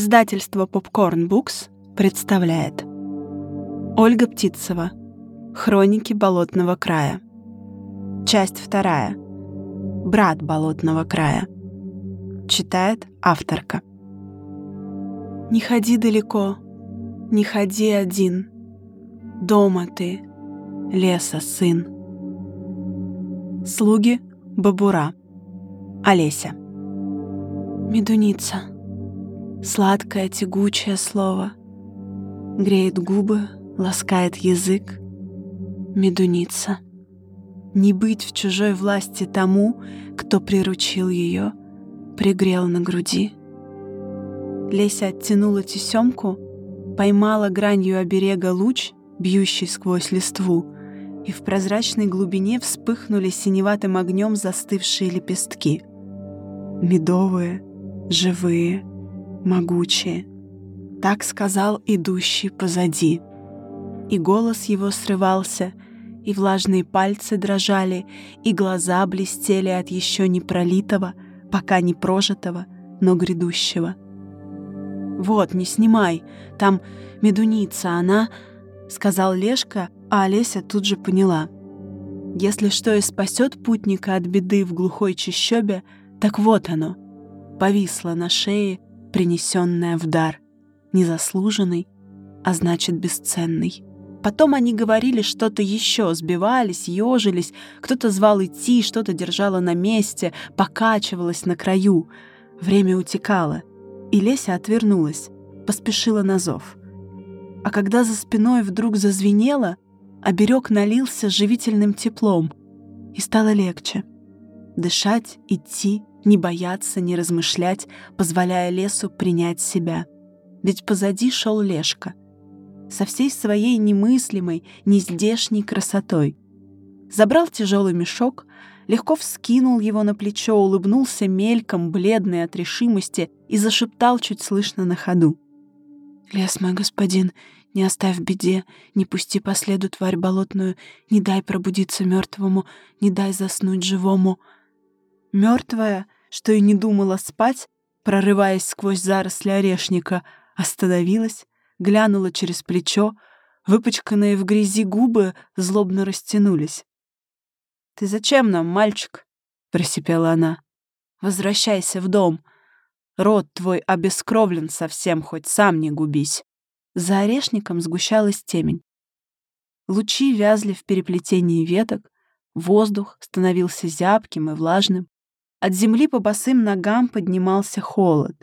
Издательство Popcorn Books представляет. Ольга Птицева. Хроники болотного края Часть вторая. Брат болотного края Читает авторка. Не ходи далеко, не ходи один. Дома ты, леса сын Слуги Бабура. Олеся. Медуница Сладкое тягучее слово Греет губы, ласкает язык Медуница Не быть в чужой власти тому, кто приручил ее, пригрел на груди. Леся оттянула тесемку, поймала гранью оберега луч, бьющий сквозь листву, и в прозрачной глубине вспыхнули синеватым огнем застывшие лепестки. Медовые, живые, могучие. Так сказал идущий позади. И голос его срывался, и влажные пальцы дрожали, и глаза блестели от еще не пролитого, пока не прожитого, но грядущего. «Вот, не снимай, там медуница, она...» — сказал Лешка, а Олеся тут же поняла. Если что и спасет путника от беды в глухой чащобе, так вот оно, повисло на шее, принесенное в дар, незаслуженный, а значит бесценный. Потом они говорили что-то еще, сбивались, ежились, кто-то звал идти, что-то держало на месте, покачивалось на краю. Время утекало, и Леся отвернулась, поспешила на зов. А когда за спиной вдруг зазвенело, оберег налился живительным теплом, и стало легче. Дышать, идти, не бояться, не размышлять, позволяя лесу принять себя. Ведь позади шел Лешка, со всей своей немыслимой, нездешней красотой. Забрал тяжелый мешок, легко вскинул его на плечо, улыбнулся мельком, бледный от решимости, и зашептал чуть слышно на ходу. «Лес мой господин, не оставь беде, не пусти по следу тварь болотную, не дай пробудиться мертвому, не дай заснуть живому». Мертвая, что и не думала спать, прорываясь сквозь заросли орешника, остановилась, глянула через плечо, выпачканные в грязи губы злобно растянулись. «Ты зачем нам, мальчик?» — просипела она. «Возвращайся в дом. Род твой обескровлен совсем, хоть сам не губись». За орешником сгущалась темень. Лучи вязли в переплетении веток, воздух становился зябким и влажным. От земли по босым ногам поднимался холод.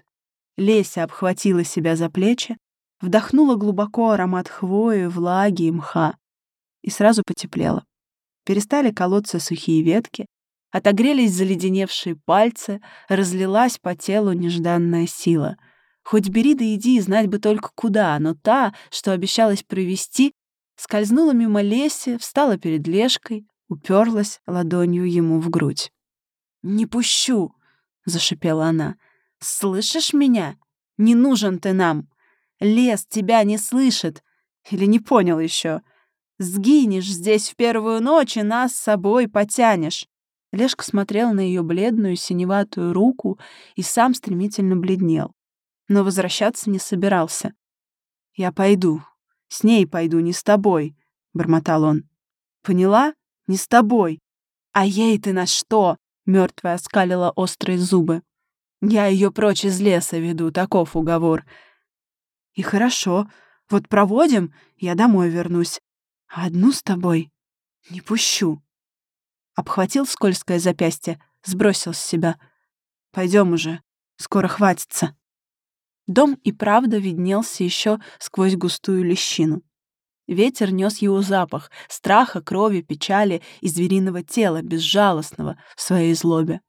Леся обхватила себя за плечи, вдохнула глубоко аромат хвои, влаги и мха. И сразу потеплело. Перестали колоться сухие ветки, отогрелись заледеневшие пальцы, разлилась по телу нежданная сила. Хоть бери да иди, знать бы только куда, но та, что обещалась провести, скользнула мимо Леси, встала перед Лешкой, уперлась ладонью ему в грудь. «Не пущу!» — зашипела она. «Слышишь меня? Не нужен ты нам! Лес тебя не слышит! Или не понял еще? Сгинешь здесь в первую ночь и нас с собой потянешь!» Лешка смотрел на ее бледную синеватую руку и сам стремительно бледнел. Но возвращаться не собирался. «Я пойду. С ней пойду, не с тобой», — бормотал он. «Поняла? Не с тобой. А ей ты на что? Мертвая оскалила острые зубы. Я ее прочь из леса веду, таков уговор. И хорошо, вот проводим, я домой вернусь. А одну с тобой не пущу. Обхватил скользкое запястье, сбросил с себя. Пойдем уже, скоро хватится. Дом и правда виднелся еще сквозь густую лещину. Ветер нес его запах, страха, крови, печали и звериного тела, безжалостного в своей злобе.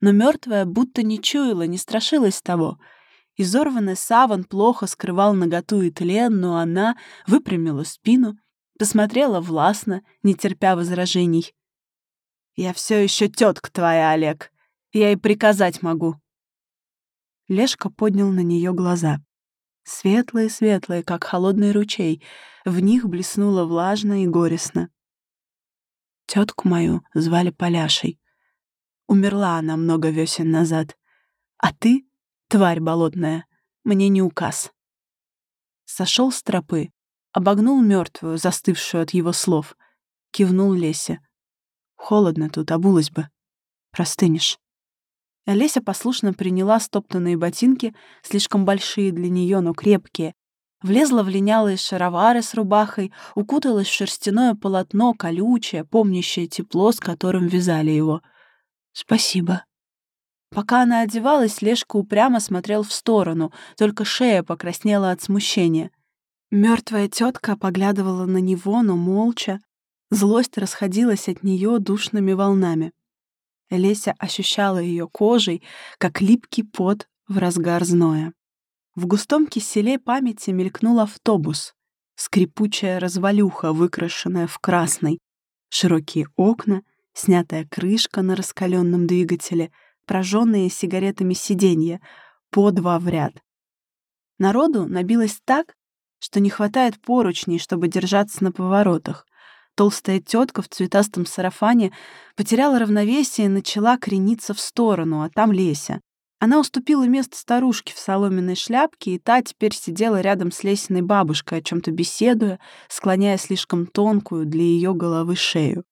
Но мертвая будто не чуяла, не страшилась того. Изорванный саван плохо скрывал наготу и тлен, но она выпрямила спину, посмотрела властно, не терпя возражений. «Я все еще тетка твоя, Олег. Я и приказать могу». Лешка поднял на нее глаза. Светлые-светлые, как холодный ручей, в них блеснуло влажно и горестно. Тетку мою звали Поляшей. Умерла она много весен назад. А ты, тварь болотная, мне не указ. Сошел с тропы, обогнул мертвую, застывшую от его слов, кивнул Лесе. Холодно тут, обулась бы. Простынешь. Леся послушно приняла стоптанные ботинки, слишком большие для нее, но крепкие, влезла в линялые шаровары с рубахой, укуталась в шерстяное полотно, колючее, помнящее тепло, с которым вязали его. «Спасибо». Пока она одевалась, Лешка упрямо смотрел в сторону, только шея покраснела от смущения. Мертвая тетка поглядывала на него, но молча. Злость расходилась от нее душными волнами. Леся ощущала ее кожей, как липкий пот в разгар зноя. В густом киселе памяти мелькнул автобус, скрипучая развалюха, выкрашенная в красный, широкие окна, снятая крышка на раскаленном двигателе, прожженные сигаретами сиденья, по два в ряд. Народу набилось так, что не хватает поручней, чтобы держаться на поворотах. Толстая тетка в цветастом сарафане потеряла равновесие и начала крениться в сторону, а там Леся. Она уступила место старушке в соломенной шляпке, и та теперь сидела рядом с Лесиной бабушкой, о чем то беседуя, склоняя слишком тонкую для ее головы шею.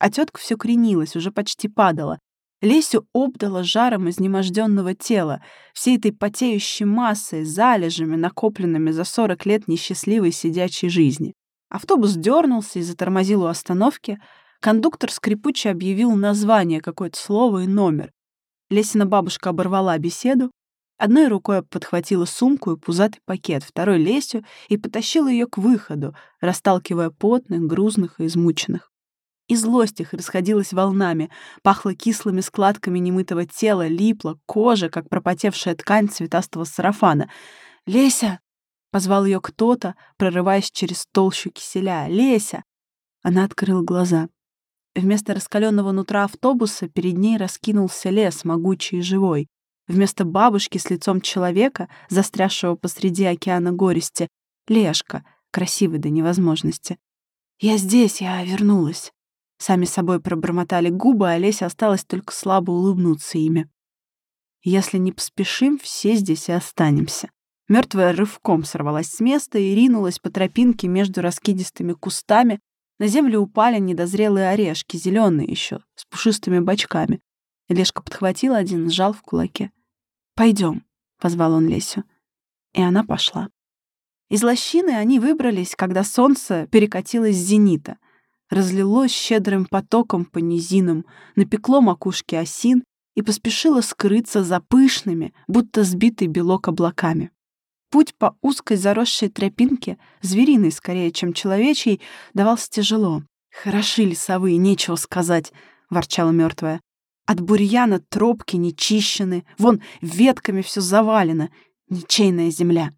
А тетка все кренилась, уже почти падала. Лесю обдала жаром изнеможденного тела, всей этой потеющей массой, залежами, накопленными за сорок лет несчастливой сидячей жизни. Автобус дернулся и затормозил у остановки. Кондуктор скрипуче объявил название, какое-то слово и номер. Лесина бабушка оборвала беседу, одной рукой подхватила сумку и пузатый пакет, второй — Лесю, и потащила ее к выходу, расталкивая потных, грузных и измученных. И злость их расходилась волнами, пахло кислыми складками немытого тела, липла, кожа, как пропотевшая ткань цветастого сарафана. «Леся!» — позвал ее кто-то, прорываясь через толщу киселя. «Леся!» Она открыла глаза. Вместо раскаленного нутра автобуса перед ней раскинулся лес, могучий и живой. Вместо бабушки с лицом человека, застрявшего посреди океана горести, Лешка, красивый до невозможности. «Я здесь, я вернулась». Сами собой пробормотали губы, а Олеся осталось только слабо улыбнуться ими. «Если не поспешим, все здесь и останемся». Мертвая рывком сорвалась с места и ринулась по тропинке между раскидистыми кустами, на землю упали недозрелые орешки, зеленые еще, с пушистыми бочками. Лешка подхватил один, сжал в кулаке. Пойдем, позвал он Лесю. И она пошла. Из лощины они выбрались, когда солнце перекатилось с зенита, разлилось щедрым потоком по низинам, напекло макушки осин и поспешило скрыться за пышными, будто сбитый белок облаками. Путь по узкой заросшей тропинке, звериной скорее, чем человечьей, давался тяжело. «Хороши лесовые, нечего сказать», — ворчала мертвая. «От бурьяна тропки не чищены, вон ветками все завалено, ничейная земля».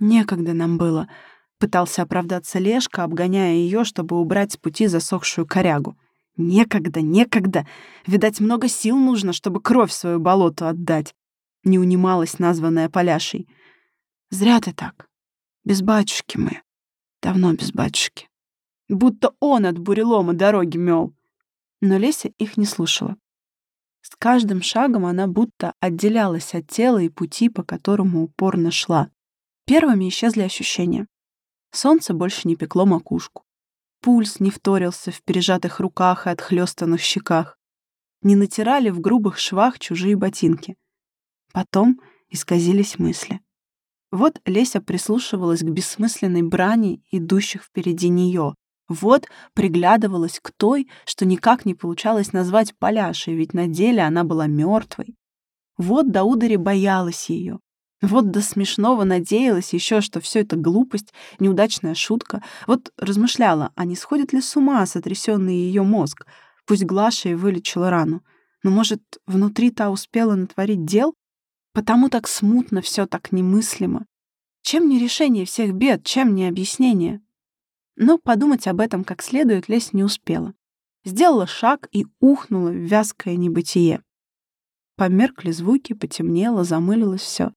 «Некогда нам было», — пытался оправдаться Лешка, обгоняя ее, чтобы убрать с пути засохшую корягу. «Некогда, некогда! Видать, много сил нужно, чтобы кровь свою болоту отдать!» — не унималась названная Поляшей. Зря ты так. Без батюшки мы. Давно без батюшки. Будто он от бурелома дороги мел. Но Леся их не слушала. С каждым шагом она будто отделялась от тела и пути, по которому упорно шла. Первыми исчезли ощущения. Солнце больше не пекло макушку. Пульс не вторился в пережатых руках и отхлёстанных щеках. Не натирали в грубых швах чужие ботинки. Потом исказились мысли. Вот Леся прислушивалась к бессмысленной брани идущих впереди нее. Вот приглядывалась к той, что никак не получалось назвать Поляшей, ведь на деле она была мертвой. Вот до удари боялась ее. Вот до смешного надеялась еще, что все это глупость, неудачная шутка. Вот размышляла, а не сходит ли с ума сотрясенный ее мозг. Пусть Глаша и вылечила рану. Но, может, внутри та успела натворить дел, Потому так смутно все так немыслимо. Чем не решение всех бед, чем не объяснение? Но подумать об этом как следует Лесь не успела. Сделала шаг и ухнула в вязкое небытие. Померкли звуки, потемнело, замылилось все.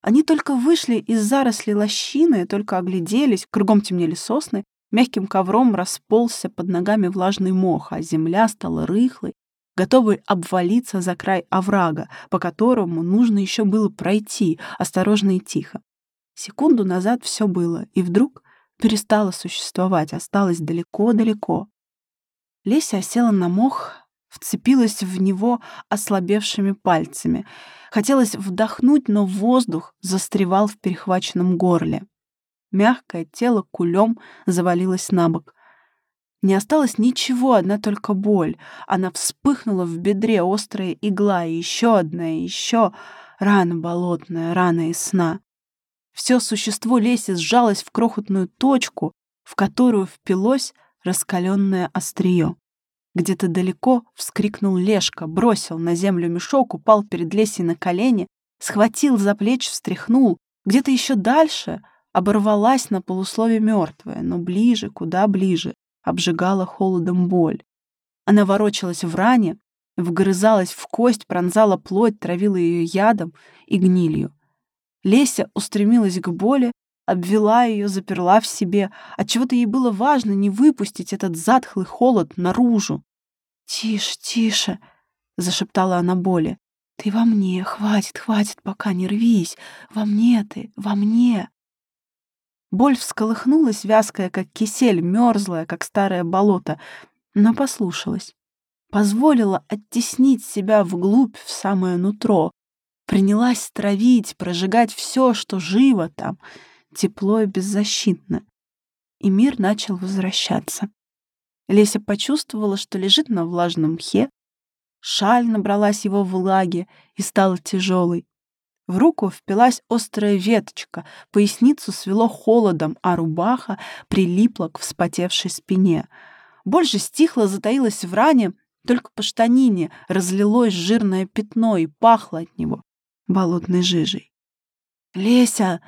Они только вышли из зарослей лощины, только огляделись, кругом темнели сосны, мягким ковром расползся под ногами влажный мох, а земля стала рыхлой, готовый обвалиться за край оврага, по которому нужно еще было пройти, осторожно и тихо. Секунду назад все было, и вдруг перестало существовать, осталось далеко-далеко. Леся осела на мох, вцепилась в него ослабевшими пальцами. Хотелось вдохнуть, но воздух застревал в перехваченном горле. Мягкое тело кулем завалилось на бок. Не осталось ничего, одна только боль. Она вспыхнула в бедре, острая игла, и еще одна, и еще рана болотная, рана из сна. Все существо Леси сжалось в крохотную точку, в которую впилось раскаленное острие. Где-то далеко вскрикнул Лешка, бросил на землю мешок, упал перед Лесей на колени, схватил за плечи, встряхнул. Где-то еще дальше оборвалась на полуслове мертвая, но ближе, куда ближе, обжигала холодом боль. Она ворочалась в ране, вгрызалась в кость, пронзала плоть, травила ее ядом и гнилью. Леся устремилась к боли, обвела ее, заперла в себе. Отчего-то ей было важно не выпустить этот затхлый холод наружу. «Тише, тише!» — зашептала она боли. «Ты во мне, хватит, хватит, пока не рвись. Во мне ты, во мне!» Боль всколыхнулась, вязкая, как кисель, мерзлая, как старое болото, но послушалась. Позволила оттеснить себя вглубь, в самое нутро. Принялась травить, прожигать все, что живо там — тепло и беззащитно. И мир начал возвращаться. Леся почувствовала, что лежит на влажном мхе, шаль набралась его влаги и стала тяжелой. В руку впилась острая веточка, поясницу свело холодом, а рубаха прилипла к вспотевшей спине. Больше стихла, затаилась в ране, только по штанине разлилось жирное пятно и пахло от него болотной жижей. «Леся!»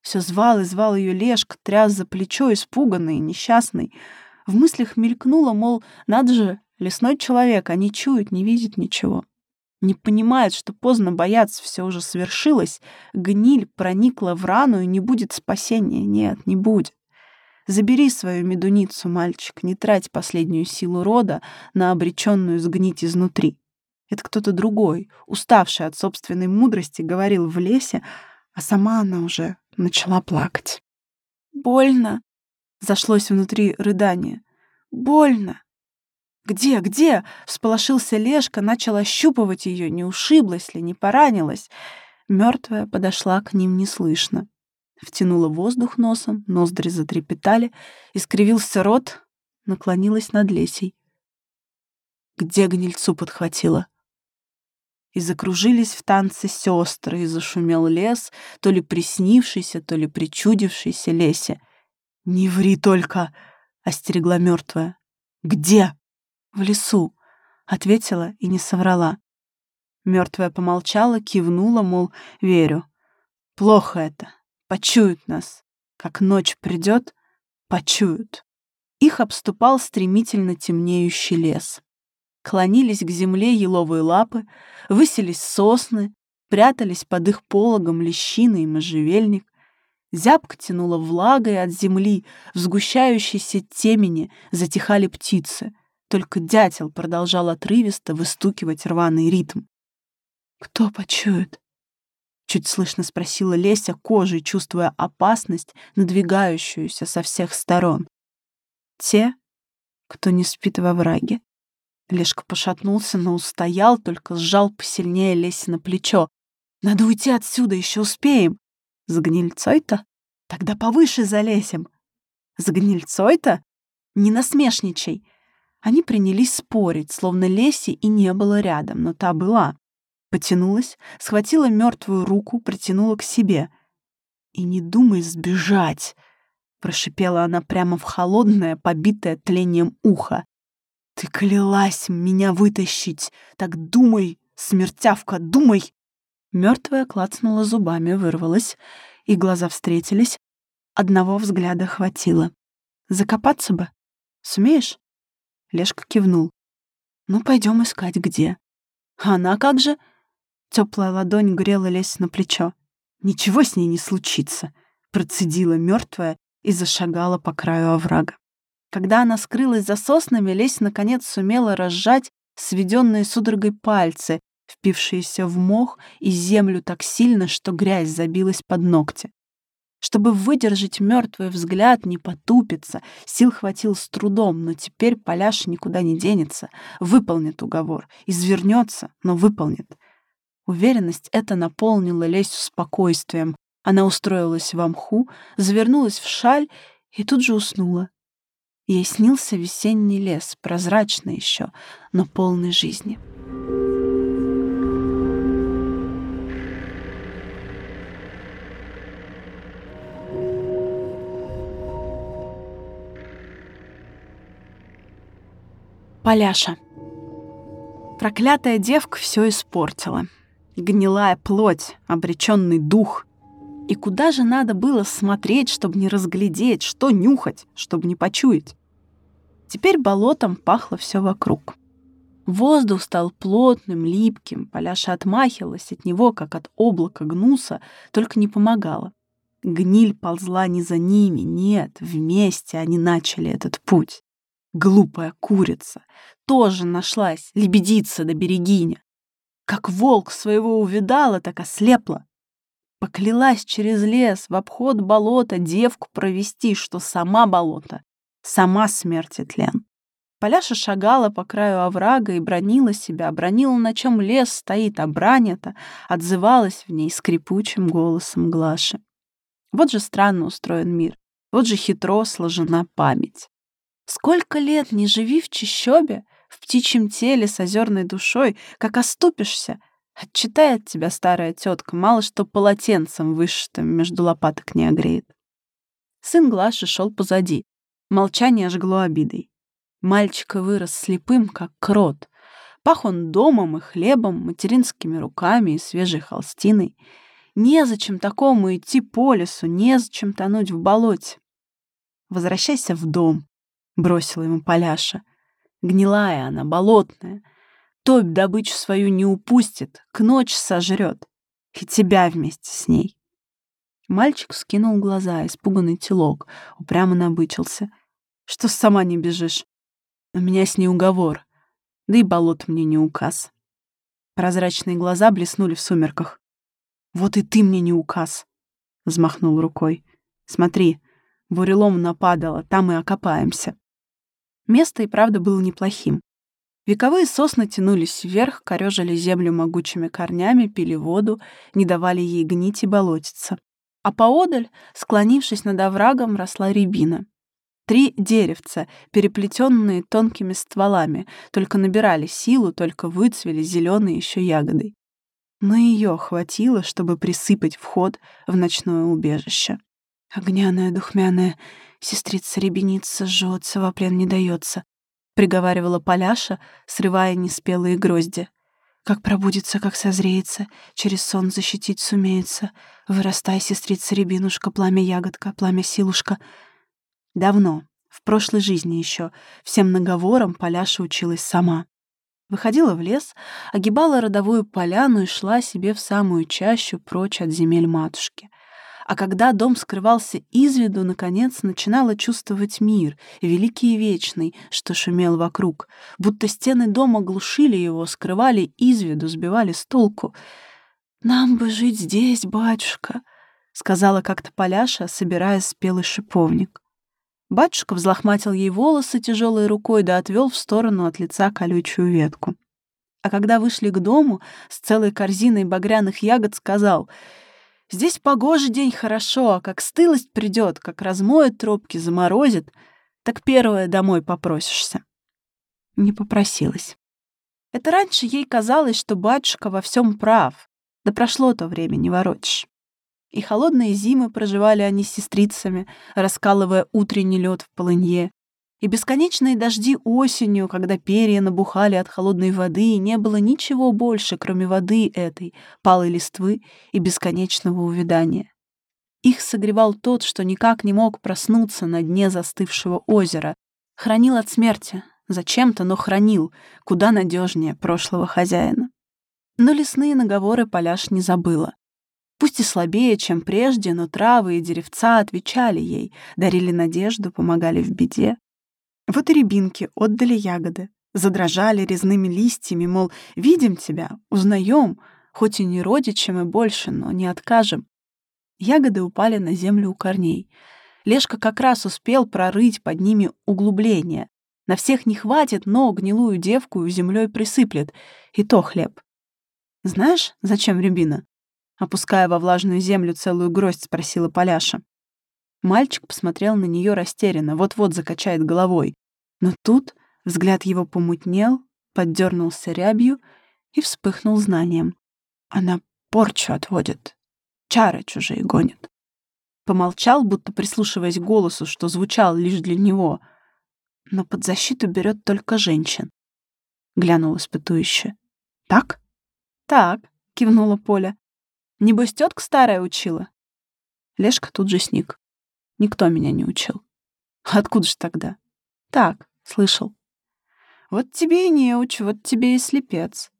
Все звал и звал ее Лешка, тряс за плечо, испуганный, несчастный. В мыслях мелькнуло, мол, надо же, лесной человек, а не чует, не видит ничего. Не понимает, что поздно бояться, все уже свершилось. Гниль проникла в рану, и не будет спасения. Нет, не будет. Забери свою медуницу, мальчик, не трать последнюю силу рода на обреченную сгнить изнутри. Это кто-то другой, уставший от собственной мудрости, говорил в лесе, а сама она уже начала плакать. «Больно!» — зашлось внутри рыдание. «Больно!» «Где, где?» — всполошился Лешка, начал ощупывать ее, не ушиблась ли, не поранилась. Мертвая подошла к ним неслышно. Втянула воздух носом, ноздри затрепетали, искривился рот, наклонилась над Лесей. Где гнильцу подхватила? и закружились в танце сестры, и зашумел лес, то ли приснившийся, то ли причудившийся лесе. «Не ври только!» — остерегла мертвая. «Где?» «В лесу», — ответила и не соврала. Мертвая помолчала, кивнула, мол, верю. «Плохо это. Почуют нас. Как ночь придет, почуют». Их обступал стремительно темнеющий лес клонились к земле еловые лапы, высились сосны, прятались под их пологом лещины и можжевельник. Зябко тянуло влагой от земли, в сгущающейся темени затихали птицы. Только дятел продолжал отрывисто выстукивать рваный ритм. «Кто почует?» — чуть слышно спросила Леся кожей, чувствуя опасность, надвигающуюся со всех сторон. «Те, кто не спит во враге», Лешка пошатнулся, но устоял, только сжал посильнее Леси на плечо. «Надо уйти отсюда, еще успеем!» «С гнильцой-то? Тогда повыше залезем!» «С гнильцой-то? Не насмешничай!» Они принялись спорить, словно Леси и не было рядом, но та была. Потянулась, схватила мертвую руку, притянула к себе. «И не думай сбежать!» — прошипела она прямо в холодное, побитое тлением ухо. Ты клялась меня вытащить. Так думай, смертявка, думай. Мертвая клацнула зубами, вырвалась, и глаза встретились. Одного взгляда хватило. Закопаться бы. Сумеешь? Лешка кивнул. Ну, пойдем искать где. А она как же? Теплая ладонь грела лезть на плечо. Ничего с ней не случится, процедила мертвая и зашагала по краю оврага. Когда она скрылась за соснами, Лесь наконец сумела разжать сведенные судорогой пальцы, впившиеся в мох и землю так сильно, что грязь забилась под ногти. Чтобы выдержать мертвый взгляд, не потупиться, сил хватил с трудом, но теперь Поляш никуда не денется, выполнит уговор, извернется, но выполнит. Уверенность эта наполнила Лесю спокойствием. Она устроилась в мху, завернулась в шаль и тут же уснула. Ей снился весенний лес, прозрачный еще, но полный жизни. Поляша. Проклятая девка все испортила. Гнилая плоть, обреченный дух. И куда же надо было смотреть, чтобы не разглядеть, что нюхать, чтобы не почуять? Теперь болотом пахло все вокруг. Воздух стал плотным, липким, Поляша отмахивалась от него, как от облака гнуса, только не помогала. Гниль ползла не за ними, нет, вместе они начали этот путь. Глупая курица. Тоже нашлась, лебедица да берегиня. Как волк своего увидала, так ослепла. Поклялась через лес в обход болота девку провести, что сама болото, сама смерть и тлен. Поляша шагала по краю оврага и бронила себя, бронила, на чем лес стоит, а брань отзывалась в ней скрипучим голосом Глаши. Вот же странно устроен мир, вот же хитро сложена память. Сколько лет не живи в чищобе, в птичьем теле с озерной душой, как оступишься, отчитает тебя старая тетка, мало что полотенцем вышитым между лопаток не огреет. Сын Глаши шел позади. Молчание жгло обидой. Мальчика вырос слепым, как крот. Пах он домом и хлебом, материнскими руками и свежей холстиной. Незачем такому идти по лесу, незачем тонуть в болоте. Возвращайся в дом, — бросила ему Поляша. «Гнилая она, болотная. Топь добычу свою не упустит, к ночь сожрет. И тебя вместе с ней». Мальчик скинул глаза, испуганный телок, упрямо набычился. «Что сама не бежишь? У меня с ней уговор. Да и болот мне не указ». Прозрачные глаза блеснули в сумерках. «Вот и ты мне не указ», — взмахнул рукой. «Смотри, бурелом нападало, там и окопаемся». Место и правда было неплохим. Вековые сосны тянулись вверх, корежили землю могучими корнями, пили воду, не давали ей гнить и болотиться. А поодаль, склонившись над оврагом, росла рябина. Три деревца, переплетенные тонкими стволами, только набирали силу, только выцвели зеленые еще ягодой. Но ее хватило, чтобы присыпать вход в ночное убежище. Огняная, духмяная, сестрица-ребеница жжется, во плен не дается, приговаривала Поляша, срывая неспелые грозди. Как пробудится, как созреется, через сон защитить сумеется. Вырастай, сестрица-рябинушка, пламя-ягодка, пламя-силушка. Давно, в прошлой жизни еще, всем наговорам Поляша училась сама. Выходила в лес, огибала родовую поляну и шла себе в самую чащу прочь от земель матушки а когда дом скрывался из виду, наконец начинала чувствовать мир, великий и вечный, что шумел вокруг, будто стены дома глушили его, скрывали из виду, сбивали с толку. «Нам бы жить здесь, батюшка», — сказала как-то Поляша, собирая спелый шиповник. Батюшка взлохматил ей волосы тяжелой рукой да отвел в сторону от лица колючую ветку. А когда вышли к дому, с целой корзиной багряных ягод сказал — Здесь погожий день хорошо, а как стылость придет, как размоет тропки, заморозит, так первое домой попросишься. Не попросилась. Это раньше ей казалось, что батюшка во всем прав, да прошло то время, не воротишь. И холодные зимы проживали они с сестрицами, раскалывая утренний лед в полынье, и бесконечные дожди осенью, когда перья набухали от холодной воды, и не было ничего больше, кроме воды этой, палой листвы и бесконечного увядания. Их согревал тот, что никак не мог проснуться на дне застывшего озера, хранил от смерти, зачем-то, но хранил, куда надежнее прошлого хозяина. Но лесные наговоры Поляш не забыла. Пусть и слабее, чем прежде, но травы и деревца отвечали ей, дарили надежду, помогали в беде. Вот и рябинки отдали ягоды. задрожали резными листьями, мол, видим тебя, узнаем, хоть и не родичем и больше, но не откажем. Ягоды упали на землю у корней. Лешка как раз успел прорыть под ними углубление. На всех не хватит, но гнилую девку землей присыплет. И то хлеб. «Знаешь, зачем рябина?» Опуская во влажную землю целую гроздь, спросила Поляша. Мальчик посмотрел на нее растерянно, вот-вот закачает головой. Но тут взгляд его помутнел, поддернулся рябью и вспыхнул знанием. Она порчу отводит, чары чужие гонит. Помолчал, будто прислушиваясь к голосу, что звучал лишь для него. Но под защиту берет только женщин. Глянул испытующе. «Так?» «Так», — кивнула Поля. «Небось, тетка старая учила?» Лешка тут же сник. Никто меня не учил. Откуда ж тогда? Так, слышал. Вот тебе и неуч, вот тебе и слепец.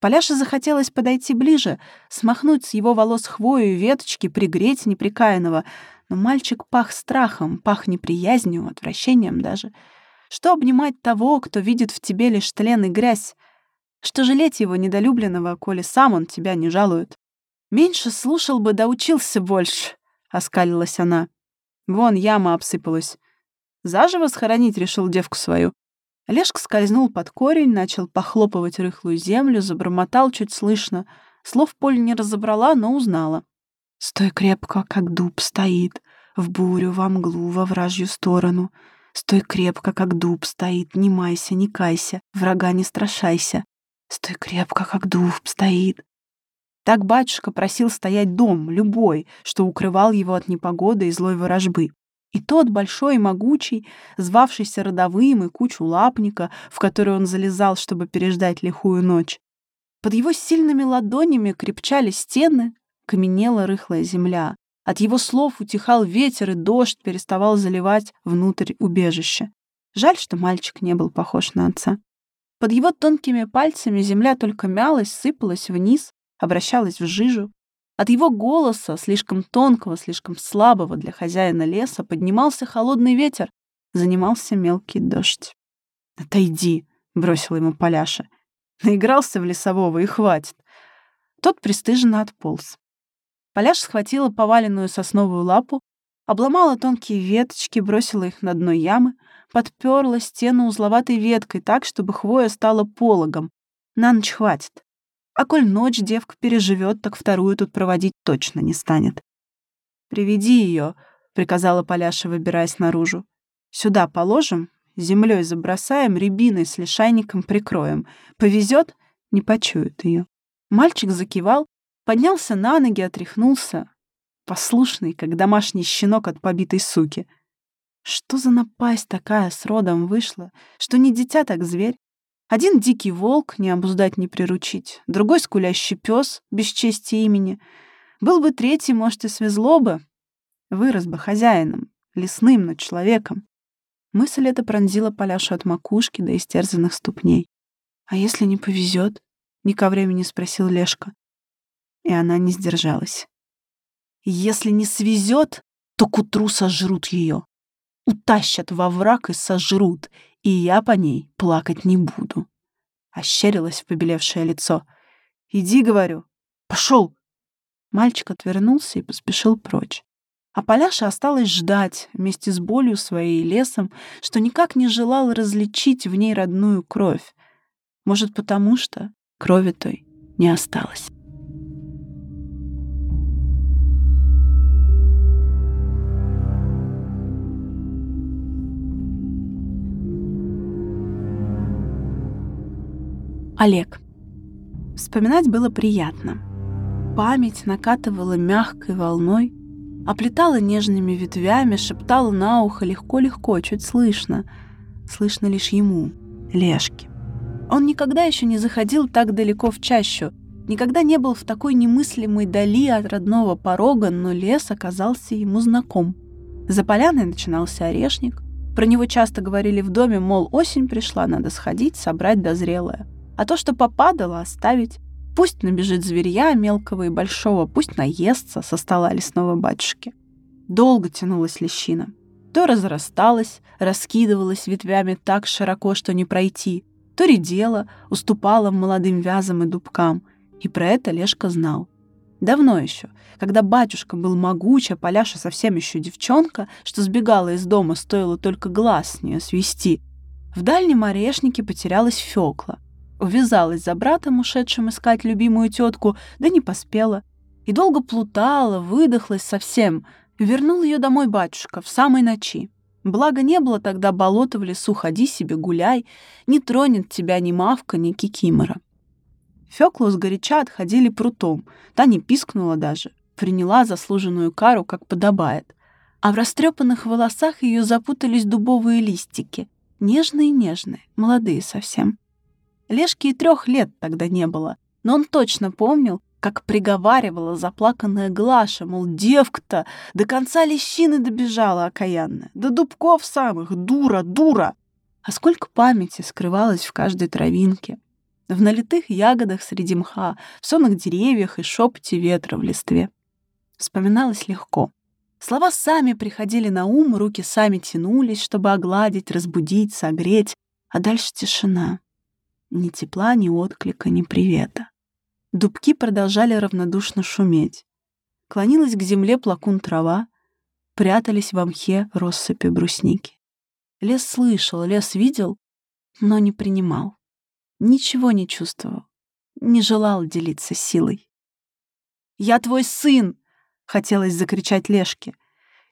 Поляше захотелось подойти ближе, смахнуть с его волос хвою и веточки, пригреть неприкаянного, но мальчик пах страхом, пах неприязнью, отвращением даже. Что обнимать того, кто видит в тебе лишь тлен и грязь? Что жалеть его недолюбленного, коли сам он тебя не жалует? Меньше слушал бы, да учился больше, — оскалилась она. Вон яма обсыпалась. Заживо схоронить решил девку свою. Олежка скользнул под корень, начал похлопывать рыхлую землю, забормотал чуть слышно. Слов Поль не разобрала, но узнала. «Стой крепко, как дуб стоит, в бурю, во мглу, во вражью сторону. Стой крепко, как дуб стоит, не майся, не кайся, врага не страшайся. Стой крепко, как дуб стоит, так батюшка просил стоять дом, любой, что укрывал его от непогоды и злой ворожбы. И тот большой и могучий, звавшийся родовым и кучу лапника, в который он залезал, чтобы переждать лихую ночь. Под его сильными ладонями крепчали стены, каменела рыхлая земля. От его слов утихал ветер, и дождь переставал заливать внутрь убежища. Жаль, что мальчик не был похож на отца. Под его тонкими пальцами земля только мялась, сыпалась вниз, обращалась в жижу. От его голоса, слишком тонкого, слишком слабого для хозяина леса, поднимался холодный ветер, занимался мелкий дождь. «Отойди!» — бросил ему Поляша. Наигрался в лесового и хватит. Тот пристыженно отполз. Поляш схватила поваленную сосновую лапу, обломала тонкие веточки, бросила их на дно ямы, подперла стену узловатой веткой так, чтобы хвоя стала пологом. На ночь хватит. А коль ночь девка переживет, так вторую тут проводить точно не станет. «Приведи ее», — приказала Поляша, выбираясь наружу. «Сюда положим, землей забросаем, рябиной с лишайником прикроем. Повезет, не почует ее». Мальчик закивал, поднялся на ноги, отряхнулся. Послушный, как домашний щенок от побитой суки. Что за напасть такая с родом вышла, что не дитя, так зверь? Один дикий волк, не обуздать, не приручить, другой скулящий пес, без чести имени. Был бы третий, может, и свезло бы. Вырос бы хозяином, лесным, но человеком. Мысль эта пронзила Поляшу от макушки до истерзанных ступней. «А если не повезет? ни ко времени спросил Лешка. И она не сдержалась. «Если не свезет, то к утру сожрут ее. Утащат во враг и сожрут, и я по ней плакать не буду. Ощерилось в побелевшее лицо. «Иди, — говорю, — пошел!» Мальчик отвернулся и поспешил прочь. А Поляша осталась ждать вместе с болью своей и лесом, что никак не желал различить в ней родную кровь. Может, потому что крови той не осталось. Олег. Вспоминать было приятно. Память накатывала мягкой волной, оплетала нежными ветвями, шептала на ухо легко-легко, чуть слышно. Слышно лишь ему, Лешке. Он никогда еще не заходил так далеко в чащу, никогда не был в такой немыслимой дали от родного порога, но лес оказался ему знаком. За поляной начинался орешник. Про него часто говорили в доме, мол, осень пришла, надо сходить, собрать дозрелое. А то, что попадало, оставить. Пусть набежит зверья мелкого и большого, пусть наестся со стола лесного батюшки. Долго тянулась лещина. То разрасталась, раскидывалась ветвями так широко, что не пройти, то редела, уступала молодым вязам и дубкам. И про это Лешка знал. Давно еще, когда батюшка был могуч, а Поляша совсем еще девчонка, что сбегала из дома, стоило только глаз с нее свести, в дальнем орешнике потерялась Фёкла. Увязалась за братом, ушедшим искать любимую тетку, да не поспела. И долго плутала, выдохлась совсем. Вернул ее домой батюшка в самой ночи. Благо не было тогда болота в лесу, ходи себе, гуляй, не тронет тебя ни мавка, ни кикимора. Фёклу сгоряча отходили прутом, та не пискнула даже, приняла заслуженную кару, как подобает. А в растрепанных волосах ее запутались дубовые листики, нежные-нежные, молодые совсем. Лешки и трех лет тогда не было, но он точно помнил, как приговаривала заплаканная Глаша, мол, девка-то до конца лещины добежала окаянная, до дубков самых, дура, дура. А сколько памяти скрывалось в каждой травинке, в налитых ягодах среди мха, в сонных деревьях и шепоте ветра в листве. Вспоминалось легко. Слова сами приходили на ум, руки сами тянулись, чтобы огладить, разбудить, согреть, а дальше тишина. Ни тепла, ни отклика, ни привета. Дубки продолжали равнодушно шуметь. Клонилась к земле плакун трава, прятались в мхе россыпи брусники. Лес слышал, лес видел, но не принимал. Ничего не чувствовал, не желал делиться силой. «Я твой сын!» — хотелось закричать Лешке.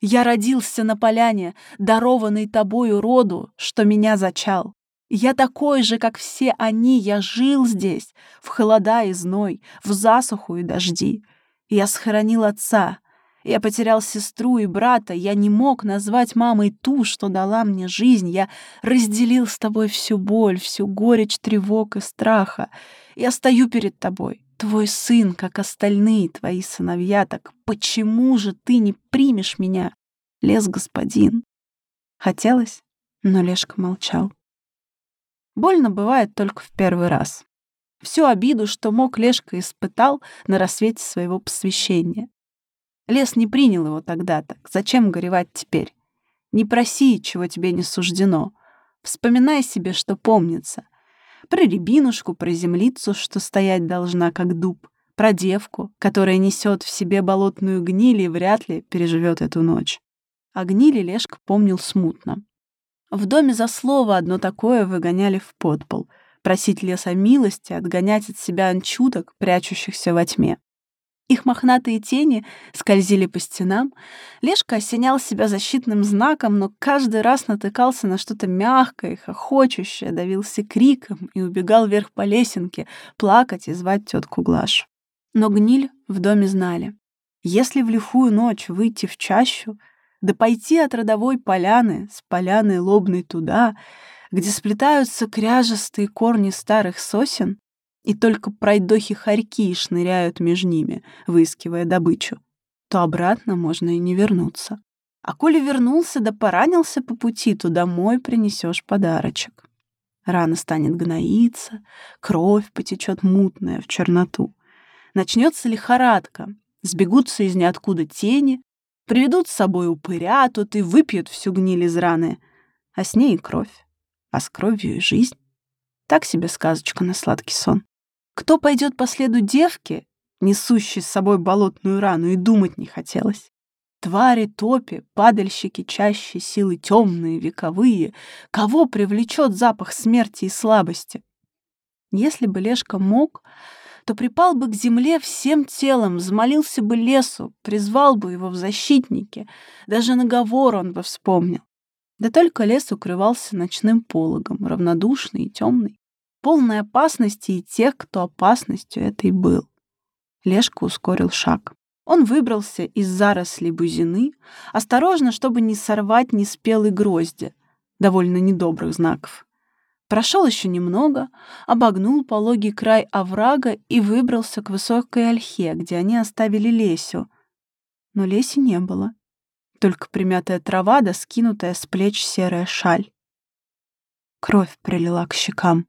«Я родился на поляне, дарованный тобою роду, что меня зачал. Я такой же, как все они, я жил здесь, в холода и зной, в засуху и дожди. Я схоронил отца, я потерял сестру и брата, я не мог назвать мамой ту, что дала мне жизнь. Я разделил с тобой всю боль, всю горечь тревог и страха. Я стою перед тобой, твой сын, как остальные твои сыновья. Так почему же ты не примешь меня, лес господин? Хотелось, но Лешка молчал. Больно бывает только в первый раз. Всю обиду, что мог, Лешка испытал на рассвете своего посвящения. Лес не принял его тогда так. Зачем горевать теперь? Не проси, чего тебе не суждено. Вспоминай себе, что помнится. Про рябинушку, про землицу, что стоять должна, как дуб. Про девку, которая несет в себе болотную гниль и вряд ли переживет эту ночь. А гнили Лешка помнил смутно. В доме за слово одно такое выгоняли в подпол. Просить лес о милости, отгонять от себя анчуток, прячущихся во тьме. Их мохнатые тени скользили по стенам. Лешка осенял себя защитным знаком, но каждый раз натыкался на что-то мягкое, хохочущее, давился криком и убегал вверх по лесенке, плакать и звать тетку Глашу. Но гниль в доме знали. Если в лихую ночь выйти в чащу, да пойти от родовой поляны с поляны лобной туда, где сплетаются кряжестые корни старых сосен, и только пройдохи-хорьки шныряют между ними, выискивая добычу, то обратно можно и не вернуться. А коли вернулся да поранился по пути, то домой принесешь подарочек. Рана станет гноиться, кровь потечет мутная в черноту. Начнется лихорадка, сбегутся из ниоткуда тени, Приведут с собой упыря, а тут и выпьют всю гниль из раны. А с ней и кровь. А с кровью и жизнь. Так себе сказочка на сладкий сон. Кто пойдет по следу девки, несущей с собой болотную рану, и думать не хотелось. Твари, топи, падальщики, чаще силы темные, вековые. Кого привлечет запах смерти и слабости? Если бы Лешка мог, то припал бы к земле всем телом, взмолился бы лесу, призвал бы его в защитники. Даже наговор он бы вспомнил. Да только лес укрывался ночным пологом, равнодушный и темный, полной опасности и тех, кто опасностью этой был. Лешка ускорил шаг. Он выбрался из зарослей бузины, осторожно, чтобы не сорвать неспелый грозди, довольно недобрых знаков. Прошел еще немного, обогнул пологий край оврага и выбрался к высокой ольхе, где они оставили Лесю. Но Леси не было. Только примятая трава да скинутая с плеч серая шаль. Кровь прилила к щекам.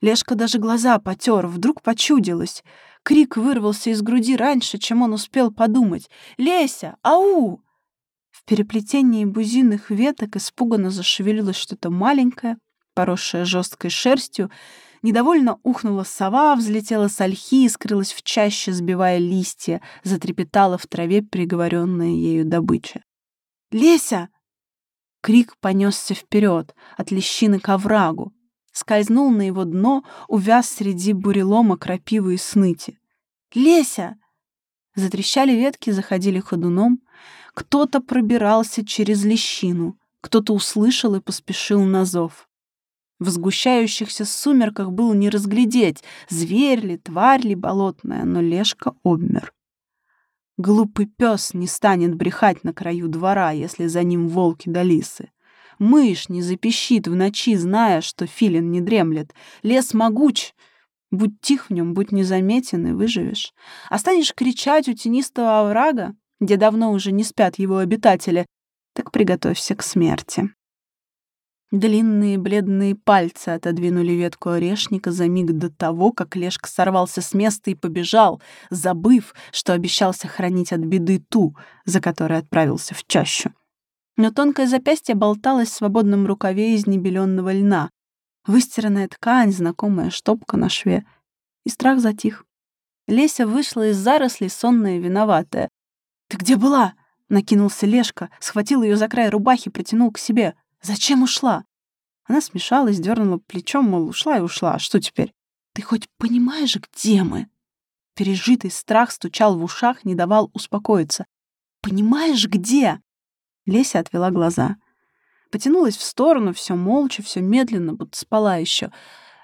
Лешка даже глаза потер, вдруг почудилось. Крик вырвался из груди раньше, чем он успел подумать. «Леся! Ау!» В переплетении бузинных веток испуганно зашевелилось что-то маленькое, поросшая жесткой шерстью, недовольно ухнула сова, взлетела с ольхи и скрылась в чаще, сбивая листья, затрепетала в траве приговоренная ею добыча. «Леся!» Крик понесся вперед, от лещины к оврагу, скользнул на его дно, увяз среди бурелома крапивы и сныти. «Леся!» Затрещали ветки, заходили ходуном. Кто-то пробирался через лещину, кто-то услышал и поспешил на зов. В сгущающихся сумерках было не разглядеть, зверь ли, тварь ли болотная, но Лешка обмер. Глупый пес не станет брехать на краю двора, если за ним волки да лисы. Мышь не запищит в ночи, зная, что филин не дремлет. Лес могуч. Будь тих в нем, будь незаметен, и выживешь. А станешь кричать у тенистого оврага, где давно уже не спят его обитатели, так приготовься к смерти. Длинные бледные пальцы отодвинули ветку орешника за миг до того, как Лешка сорвался с места и побежал, забыв, что обещался хранить от беды ту, за которой отправился в чащу. Но тонкое запястье болталось в свободном рукаве из небеленного льна. Выстиранная ткань, знакомая штопка на шве. И страх затих. Леся вышла из зарослей, сонная и виноватая. «Ты где была?» — накинулся Лешка, схватил ее за край рубахи, притянул к себе. «Зачем ушла?» Она смешалась, дернула плечом, мол, ушла и ушла. А что теперь? «Ты хоть понимаешь, где мы?» Пережитый страх стучал в ушах, не давал успокоиться. «Понимаешь, где?» Леся отвела глаза. Потянулась в сторону, все молча, все медленно, будто спала еще.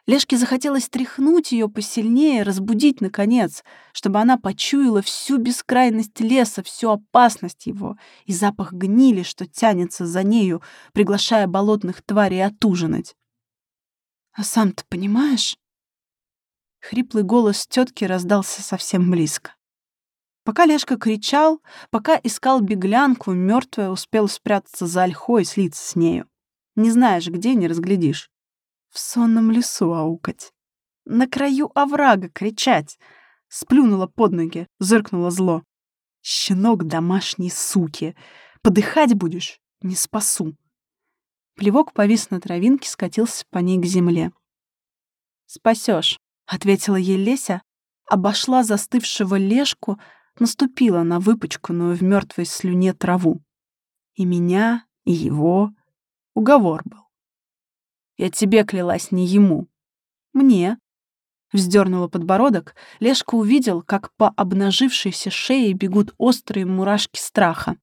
Лешке захотелось тряхнуть ее посильнее, разбудить, наконец, чтобы она почуяла всю бескрайность леса, всю опасность его и запах гнили, что тянется за нею, приглашая болотных тварей отужинать. «А сам-то понимаешь?» Хриплый голос тетки раздался совсем близко. Пока Лешка кричал, пока искал беглянку, мертвая успела спрятаться за ольхой и слиться с нею. Не знаешь, где, не разглядишь. В сонном лесу аукать. На краю оврага кричать. Сплюнула под ноги, зыркнула зло. Щенок домашней суки. Подыхать будешь? Не спасу. Плевок повис на травинке, скатился по ней к земле. «Спасешь», — ответила ей Леся, обошла застывшего Лешку, наступила на выпачканную в мертвой слюне траву. И меня, и его уговор был. Я тебе клялась, не ему. Мне. Вздернула подбородок, Лешка увидел, как по обнажившейся шее бегут острые мурашки страха.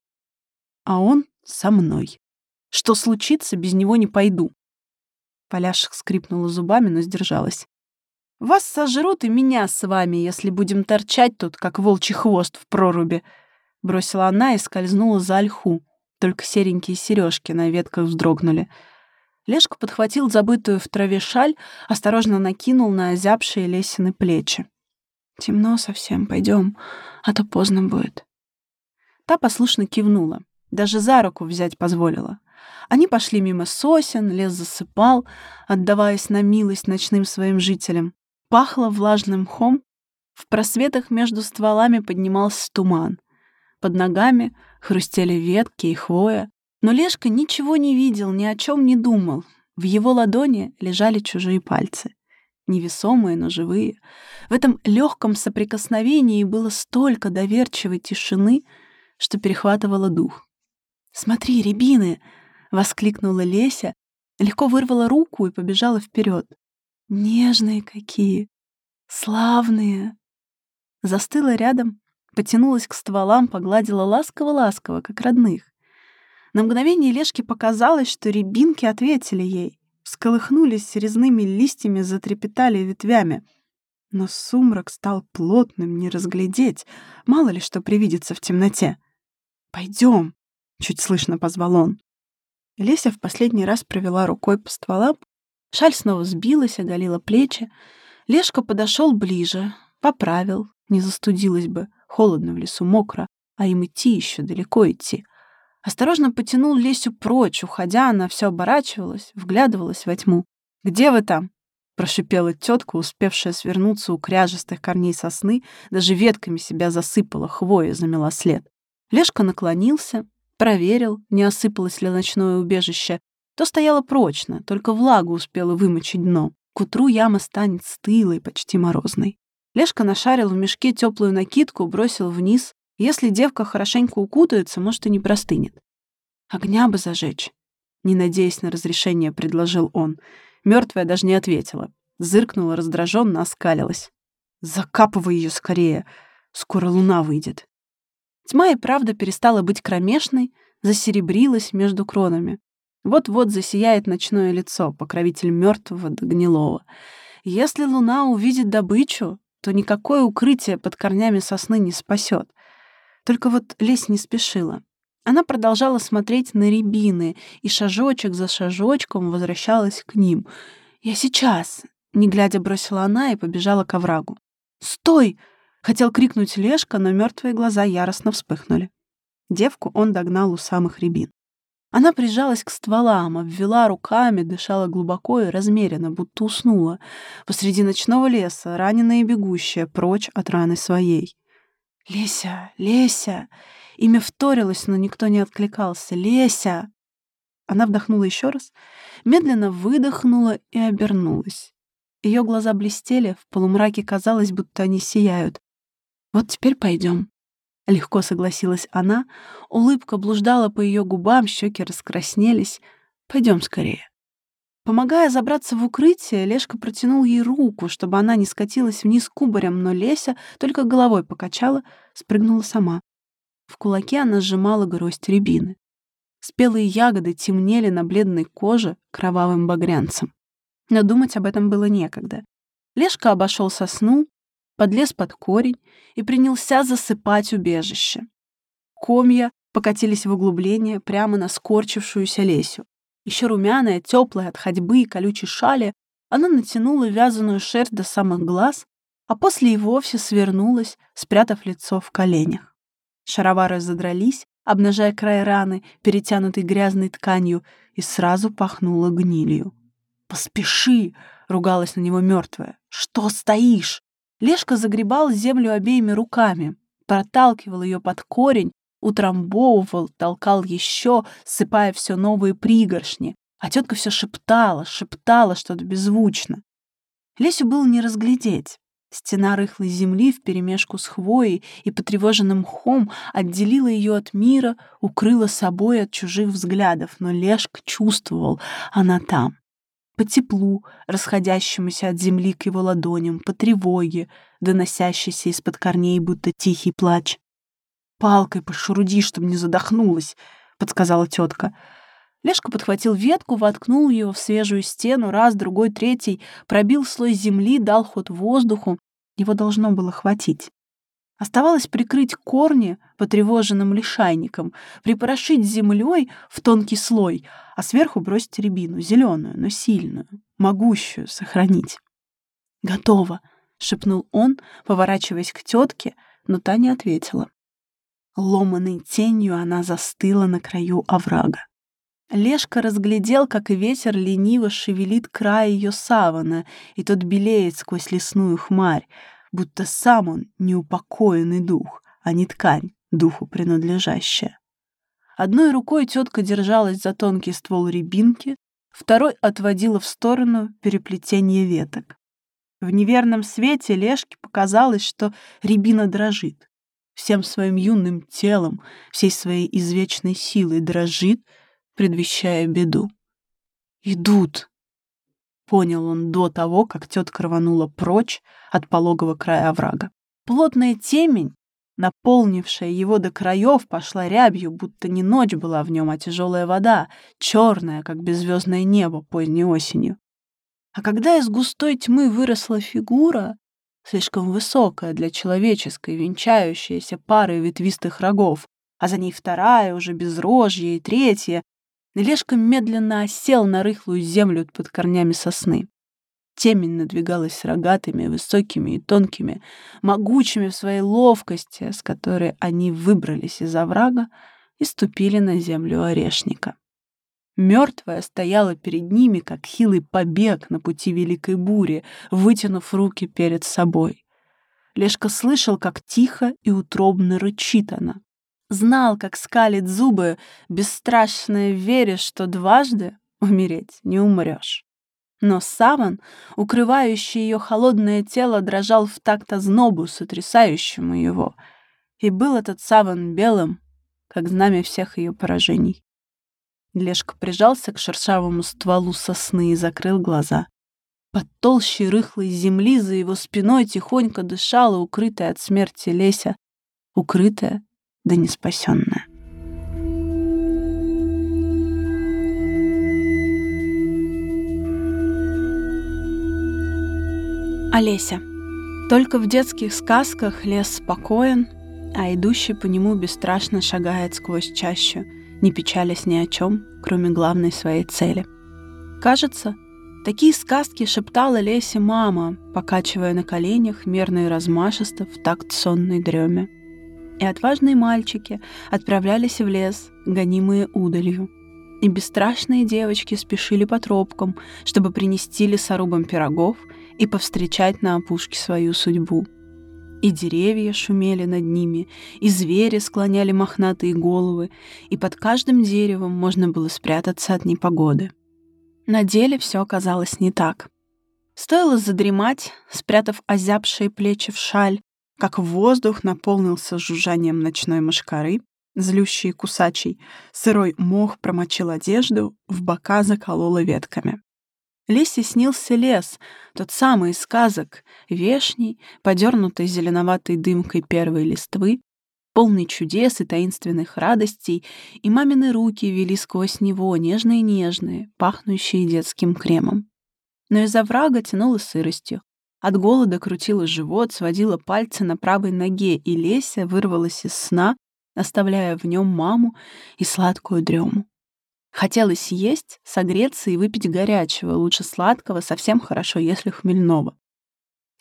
А он со мной. Что случится, без него не пойду. Поляшек скрипнула зубами, но сдержалась. «Вас сожрут и меня с вами, если будем торчать тут, как волчий хвост в проруби», — бросила она и скользнула за ольху. Только серенькие сережки на ветках вздрогнули — Лешка подхватил забытую в траве шаль, осторожно накинул на озябшие лесины плечи. «Темно совсем, пойдем, а то поздно будет». Та послушно кивнула, даже за руку взять позволила. Они пошли мимо сосен, лес засыпал, отдаваясь на милость ночным своим жителям. Пахло влажным мхом, в просветах между стволами поднимался туман. Под ногами хрустели ветки и хвоя, но Лешка ничего не видел, ни о чем не думал. В его ладони лежали чужие пальцы. Невесомые, но живые. В этом легком соприкосновении было столько доверчивой тишины, что перехватывало дух. «Смотри, рябины!» — воскликнула Леся, легко вырвала руку и побежала вперед. «Нежные какие! Славные!» Застыла рядом, потянулась к стволам, погладила ласково-ласково, как родных. На мгновение Лешке показалось, что рябинки ответили ей. Сколыхнулись резными листьями, затрепетали ветвями. Но сумрак стал плотным, не разглядеть. Мало ли что привидится в темноте. «Пойдем!» — чуть слышно позвал он. Леся в последний раз провела рукой по стволам. Шаль снова сбилась, оголила плечи. Лешка подошел ближе, поправил, не застудилась бы. Холодно в лесу, мокро, а им идти еще далеко идти — Осторожно потянул Лесю прочь, уходя, она все оборачивалась, вглядывалась во тьму. «Где вы там?» — прошипела тетка, успевшая свернуться у кряжестых корней сосны, даже ветками себя засыпала, хвоя замела след. Лешка наклонился, проверил, не осыпалось ли ночное убежище, То стояла прочно, только влагу успела вымочить дно. К утру яма станет стылой, почти морозной. Лешка нашарил в мешке теплую накидку, бросил вниз. Если девка хорошенько укутается, может, и не простынет. Огня бы зажечь. Не надеясь на разрешение, предложил он. Мертвая даже не ответила. Зыркнула раздраженно, оскалилась. «Закапывай ее скорее. Скоро луна выйдет». Тьма и правда перестала быть кромешной, засеребрилась между кронами. Вот-вот засияет ночное лицо, покровитель мертвого до гнилого. Если луна увидит добычу, то никакое укрытие под корнями сосны не спасет. Только вот лезть не спешила. Она продолжала смотреть на рябины, и шажочек за шажочком возвращалась к ним. «Я сейчас!» — не глядя бросила она и побежала к оврагу. «Стой!» — хотел крикнуть Лешка, но мертвые глаза яростно вспыхнули. Девку он догнал у самых рябин. Она прижалась к стволам, обвела руками, дышала глубоко и размеренно, будто уснула. Посреди ночного леса, раненая и бегущая, прочь от раны своей. «Леся! Леся!» Имя вторилось, но никто не откликался. «Леся!» Она вдохнула еще раз, медленно выдохнула и обернулась. Ее глаза блестели, в полумраке казалось, будто они сияют. «Вот теперь пойдем». Легко согласилась она, улыбка блуждала по ее губам, щеки раскраснелись. «Пойдем скорее». Помогая забраться в укрытие, Лешка протянул ей руку, чтобы она не скатилась вниз кубарем, но Леся только головой покачала, спрыгнула сама. В кулаке она сжимала гроздь рябины. Спелые ягоды темнели на бледной коже кровавым багрянцем. Но думать об этом было некогда. Лешка обошел сосну, подлез под корень и принялся засыпать убежище. Комья покатились в углубление прямо на скорчившуюся Лесю. Еще румяная, теплая от ходьбы и колючей шали, она натянула вязаную шерсть до самых глаз, а после и вовсе свернулась, спрятав лицо в коленях. Шаровары задрались, обнажая край раны, перетянутой грязной тканью, и сразу пахнуло гнилью. «Поспеши!» — ругалась на него мертвая. «Что стоишь?» Лешка загребал землю обеими руками, проталкивал ее под корень, утрамбовывал, толкал еще, сыпая все новые пригоршни. А тетка все шептала, шептала что-то беззвучно. Лесю было не разглядеть. Стена рыхлой земли вперемешку с хвоей и потревоженным мхом отделила ее от мира, укрыла собой от чужих взглядов, но Лешк чувствовал, она там. По теплу, расходящемуся от земли к его ладоням, по тревоге, доносящейся из-под корней, будто тихий плач. «Палкой пошуруди, чтобы не задохнулась», — подсказала тетка. Лешка подхватил ветку, воткнул ее в свежую стену, раз, другой, третий, пробил слой земли, дал ход воздуху. Его должно было хватить. Оставалось прикрыть корни потревоженным лишайником, припорошить землей в тонкий слой, а сверху бросить рябину, зеленую, но сильную, могущую сохранить. «Готово!» — шепнул он, поворачиваясь к тетке, но та не ответила. Ломаной тенью она застыла на краю оврага. Лешка разглядел, как ветер лениво шевелит край ее савана, и тот белеет сквозь лесную хмарь, будто сам он неупокоенный дух, а не ткань, духу принадлежащая. Одной рукой тетка держалась за тонкий ствол рябинки, второй отводила в сторону переплетение веток. В неверном свете Лешке показалось, что рябина дрожит. Всем своим юным телом, всей своей извечной силой дрожит — предвещая беду. «Идут!» — понял он до того, как тетка рванула прочь от пологого края оврага. Плотная темень, наполнившая его до краев, пошла рябью, будто не ночь была в нем, а тяжелая вода, черная, как беззвездное небо поздней осенью. А когда из густой тьмы выросла фигура, слишком высокая для человеческой, венчающаяся парой ветвистых рогов, а за ней вторая, уже безрожья, и третья, Лешка медленно осел на рыхлую землю под корнями сосны. Темень надвигалась рогатыми, высокими и тонкими, могучими в своей ловкости, с которой они выбрались из оврага и ступили на землю орешника. Мертвая стояла перед ними, как хилый побег на пути великой бури, вытянув руки перед собой. Лешка слышал, как тихо и утробно рычит она. Знал, как скалит зубы, бесстрашно веря, что дважды умереть не умрешь. Но саван, укрывающий ее холодное тело, дрожал в такт ознобу, сотрясающему его. И был этот саван белым, как знамя всех ее поражений. Лешка прижался к шершавому стволу сосны и закрыл глаза. Под толщей рыхлой земли за его спиной тихонько дышала укрытая от смерти Леся, укрытая да не спасенная. Олеся. Только в детских сказках лес спокоен, а идущий по нему бесстрашно шагает сквозь чащу, не печалясь ни о чем, кроме главной своей цели. Кажется, такие сказки шептала Лесе мама, покачивая на коленях мерно и размашисто в такт сонной дреме. И отважные мальчики отправлялись в лес, гонимые удалью. И бесстрашные девочки спешили по тропкам, чтобы принести лесорубам пирогов и повстречать на опушке свою судьбу. И деревья шумели над ними, и звери склоняли мохнатые головы, и под каждым деревом можно было спрятаться от непогоды. На деле все оказалось не так. Стоило задремать, спрятав озябшие плечи в шаль, как воздух наполнился жужжанием ночной мошкары, злющий и кусачий, сырой мох промочил одежду, в бока заколола ветками. Лисе снился лес, тот самый из сказок, вешний, подернутый зеленоватой дымкой первой листвы, полный чудес и таинственных радостей, и мамины руки вели сквозь него нежные-нежные, пахнущие детским кремом. Но из-за врага тянуло сыростью. От голода крутило живот, сводило пальцы на правой ноге, и Леся вырвалась из сна, оставляя в нем маму и сладкую дрему. Хотелось есть, согреться и выпить горячего, лучше сладкого, совсем хорошо, если хмельного.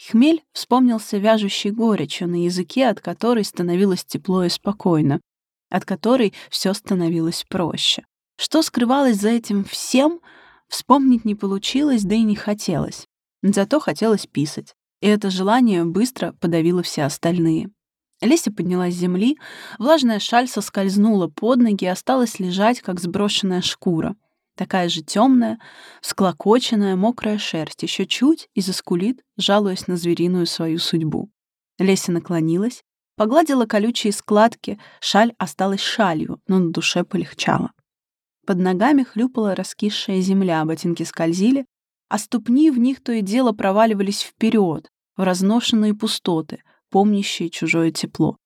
Хмель вспомнился вяжущей горечью на языке, от которой становилось тепло и спокойно, от которой все становилось проще. Что скрывалось за этим всем, вспомнить не получилось, да и не хотелось. Зато хотелось писать, и это желание быстро подавило все остальные. Леся поднялась с земли, влажная шаль соскользнула под ноги и осталась лежать, как сброшенная шкура. Такая же темная, всклокоченная, мокрая шерсть, еще чуть и заскулит, жалуясь на звериную свою судьбу. Леся наклонилась, погладила колючие складки, шаль осталась шалью, но на душе полегчало. Под ногами хлюпала раскисшая земля, ботинки скользили, а ступни в них то и дело проваливались вперед, в разношенные пустоты, помнящие чужое тепло.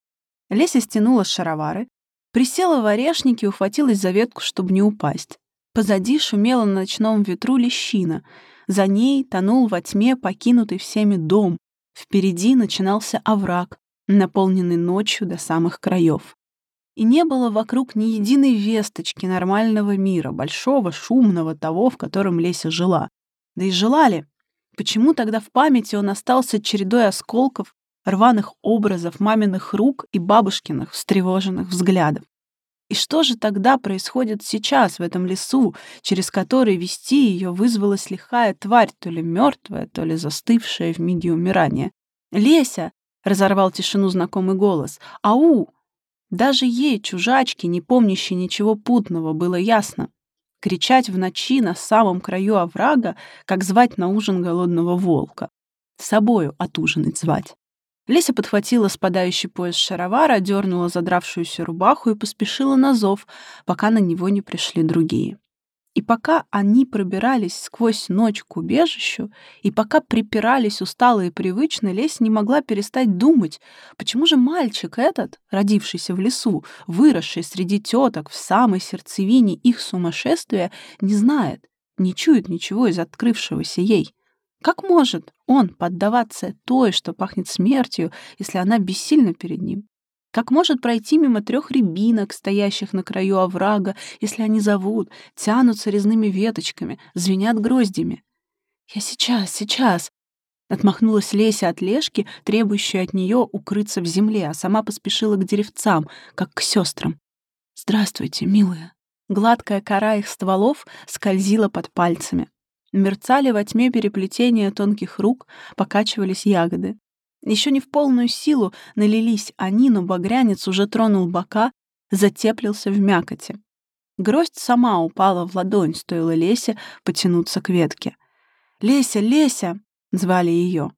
Леся стянула шаровары, присела в орешнике и ухватилась за ветку, чтобы не упасть. Позади шумела на ночном ветру лещина. За ней тонул во тьме покинутый всеми дом. Впереди начинался овраг, наполненный ночью до самых краев. И не было вокруг ни единой весточки нормального мира, большого, шумного, того, в котором Леся жила. Да и жила ли? Почему тогда в памяти он остался чередой осколков рваных образов маминых рук и бабушкиных встревоженных взглядов. И что же тогда происходит сейчас в этом лесу, через который вести ее вызвалась лихая тварь, то ли мертвая, то ли застывшая в миге умирания? «Леся!» — разорвал тишину знакомый голос. «Ау!» Даже ей, чужачке, не помнящей ничего путного, было ясно. Кричать в ночи на самом краю оврага, как звать на ужин голодного волка. С собою отужинать звать. Леся подхватила спадающий пояс шаровара, дернула задравшуюся рубаху и поспешила на зов, пока на него не пришли другие. И пока они пробирались сквозь ночь к убежищу, и пока припирались устало и привычно, Леся не могла перестать думать, почему же мальчик этот, родившийся в лесу, выросший среди теток в самой сердцевине их сумасшествия, не знает, не чует ничего из открывшегося ей. Как может он поддаваться той, что пахнет смертью, если она бессильна перед ним? Как может пройти мимо трех рябинок, стоящих на краю оврага, если они зовут, тянутся резными веточками, звенят гроздями? «Я сейчас, сейчас!» Отмахнулась Леся от Лешки, требующей от нее укрыться в земле, а сама поспешила к деревцам, как к сестрам. «Здравствуйте, милая!» Гладкая кора их стволов скользила под пальцами. Мерцали во тьме переплетения тонких рук, покачивались ягоды. Еще не в полную силу налились они, но багрянец уже тронул бока, затеплился в мякоти. Гроздь сама упала в ладонь, стоило Лесе потянуться к ветке. «Леся, Леся!» — звали ее.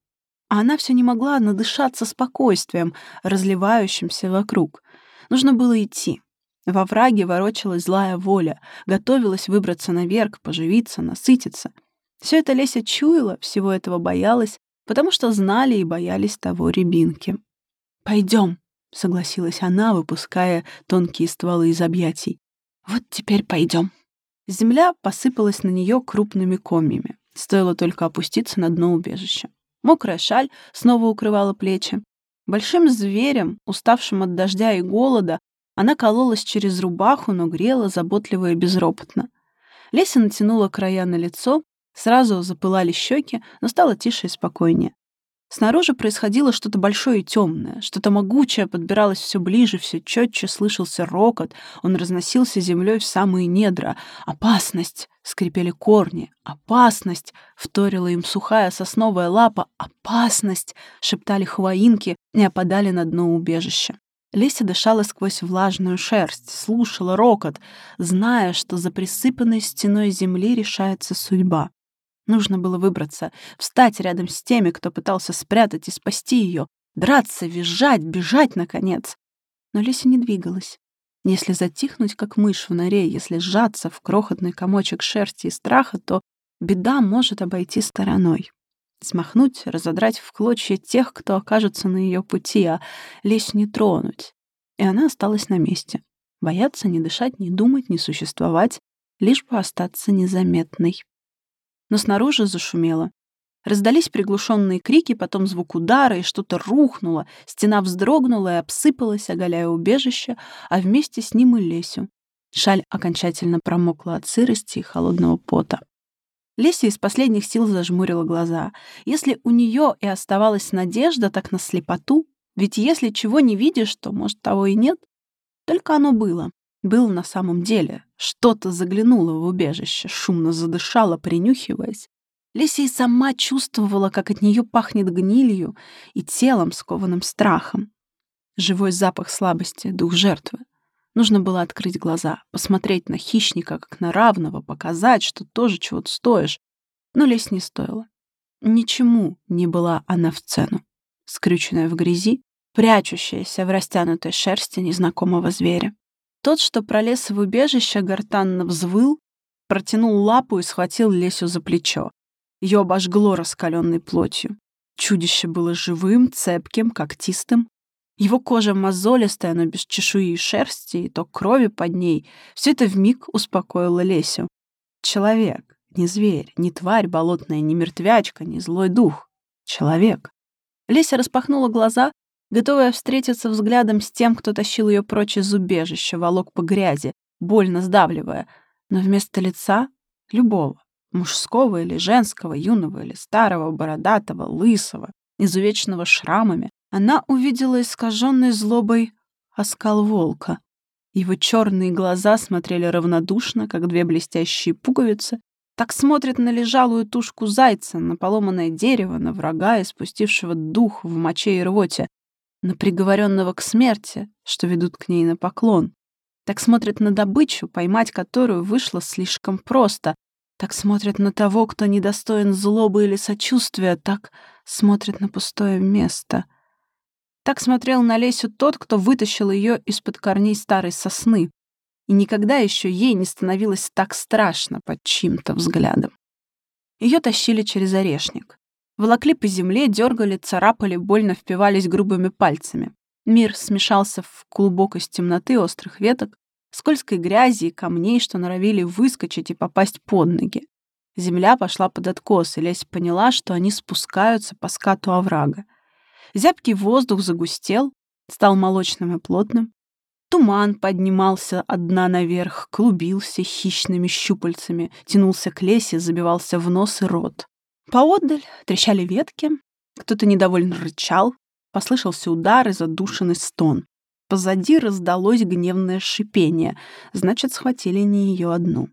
А она все не могла надышаться спокойствием, разливающимся вокруг. Нужно было идти. Во враге ворочалась злая воля, готовилась выбраться наверх, поживиться, насытиться. Все это Леся чуяла, всего этого боялась, потому что знали и боялись того рябинки. «Пойдем», — согласилась она, выпуская тонкие стволы из объятий. Вот теперь пойдем. Земля посыпалась на нее крупными комьями. Стоило только опуститься на дно убежища. Мокрая шаль снова укрывала плечи. Большим зверем, уставшим от дождя и голода, она кололась через рубаху, но грела заботливо и безропотно. Леся натянула края на лицо, сразу запылали щеки, но стало тише и спокойнее. Снаружи происходило что-то большое и темное, что-то могучее подбиралось все ближе, все четче слышался рокот, он разносился землей в самые недра. «Опасность!» — скрипели корни. «Опасность!» — вторила им сухая сосновая лапа. «Опасность!» — шептали хвоинки и опадали на дно убежища. Леся дышала сквозь влажную шерсть, слушала рокот, зная, что за присыпанной стеной земли решается судьба. Нужно было выбраться, встать рядом с теми, кто пытался спрятать и спасти ее, драться, визжать, бежать, наконец. Но Леся не двигалась. Если затихнуть, как мышь в норе, если сжаться в крохотный комочек шерсти и страха, то беда может обойти стороной. Смахнуть, разодрать в клочья тех, кто окажется на ее пути, а лезь не тронуть. И она осталась на месте. Бояться, не дышать, не думать, не существовать, лишь бы остаться незаметной но снаружи зашумело. Раздались приглушенные крики, потом звук удара, и что-то рухнуло. Стена вздрогнула и обсыпалась, оголяя убежище, а вместе с ним и Лесю. Шаль окончательно промокла от сырости и холодного пота. Леся из последних сил зажмурила глаза. Если у нее и оставалась надежда, так на слепоту, ведь если чего не видишь, то, может, того и нет. Только оно было. Было на самом деле. Что-то заглянуло в убежище, шумно задышало, принюхиваясь. Леся и сама чувствовала, как от нее пахнет гнилью и телом, скованным страхом. Живой запах слабости, дух жертвы. Нужно было открыть глаза, посмотреть на хищника, как на равного, показать, что тоже чего-то стоишь. Но лезть не стоило. Ничему не была она в цену. Скрюченная в грязи, прячущаяся в растянутой шерсти незнакомого зверя. Тот, что пролез в убежище, гортанно взвыл, протянул лапу и схватил Лесю за плечо. Ее обожгло раскаленной плотью. Чудище было живым, цепким, когтистым. Его кожа мозолистая, но без чешуи и шерсти, и то крови под ней. Все это вмиг успокоило Лесю. Человек, не зверь, не тварь болотная, не мертвячка, не злой дух. Человек. Леся распахнула глаза готовая встретиться взглядом с тем, кто тащил ее прочь из убежища, волок по грязи, больно сдавливая, но вместо лица — любого, мужского или женского, юного или старого, бородатого, лысого, изувеченного шрамами, она увидела искаженный злобой оскал волка. Его черные глаза смотрели равнодушно, как две блестящие пуговицы, так смотрят на лежалую тушку зайца, на поломанное дерево, на врага, испустившего дух в моче и рвоте, на приговоренного к смерти, что ведут к ней на поклон. Так смотрят на добычу, поймать которую вышло слишком просто. Так смотрят на того, кто недостоин злобы или сочувствия. Так смотрят на пустое место. Так смотрел на Лесю тот, кто вытащил ее из-под корней старой сосны. И никогда еще ей не становилось так страшно под чьим-то взглядом. Ее тащили через орешник. Волокли по земле, дергали, царапали, больно впивались грубыми пальцами. Мир смешался в клубок из темноты острых веток, скользкой грязи и камней, что норовили выскочить и попасть под ноги. Земля пошла под откос, и Лесь поняла, что они спускаются по скату оврага. Зябкий воздух загустел, стал молочным и плотным. Туман поднимался от дна наверх, клубился хищными щупальцами, тянулся к лесе, забивался в нос и рот. Поодаль трещали ветки, кто-то недовольно рычал, послышался удар и задушенный стон. Позади раздалось гневное шипение, значит, схватили не ее одну.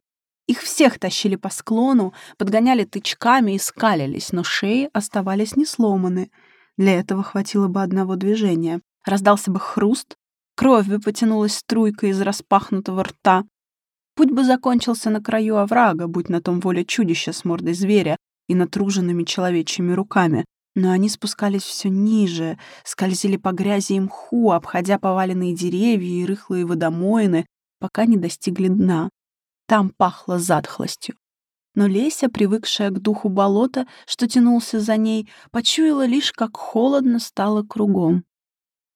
Их всех тащили по склону, подгоняли тычками и скалились, но шеи оставались не сломаны. Для этого хватило бы одного движения. Раздался бы хруст, кровь бы потянулась струйкой из распахнутого рта. Путь бы закончился на краю оврага, будь на том воля чудища с мордой зверя и натруженными человечьими руками. Но они спускались все ниже, скользили по грязи и мху, обходя поваленные деревья и рыхлые водомоины, пока не достигли дна. Там пахло затхлостью. Но Леся, привыкшая к духу болота, что тянулся за ней, почуяла лишь, как холодно стало кругом.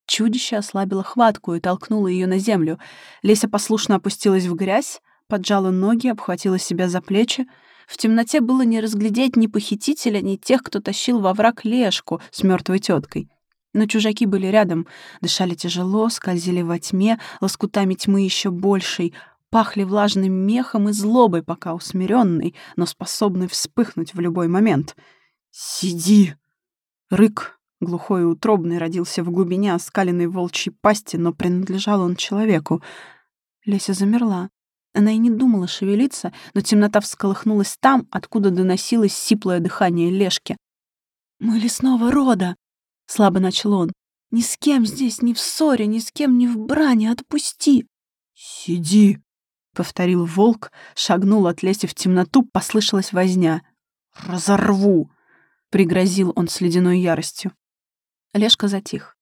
Чудище ослабило хватку и толкнуло ее на землю. Леся послушно опустилась в грязь, поджала ноги, обхватила себя за плечи. В темноте было не разглядеть ни похитителя, ни тех, кто тащил во враг Лешку с мертвой теткой. Но чужаки были рядом, дышали тяжело, скользили во тьме, лоскутами тьмы еще большей, пахли влажным мехом и злобой, пока усмиренный, но способный вспыхнуть в любой момент. «Сиди!» Рык, глухой и утробный, родился в глубине оскаленной волчьей пасти, но принадлежал он человеку. Леся замерла. Она и не думала шевелиться, но темнота всколыхнулась там, откуда доносилось сиплое дыхание Лешки. «Мы лесного рода!» — слабо начал он. «Ни с кем здесь, ни в ссоре, ни с кем ни в брани, отпусти!» «Сиди!» — повторил волк, шагнул от Леси в темноту, послышалась возня. «Разорву!» — пригрозил он с ледяной яростью. Лешка затих.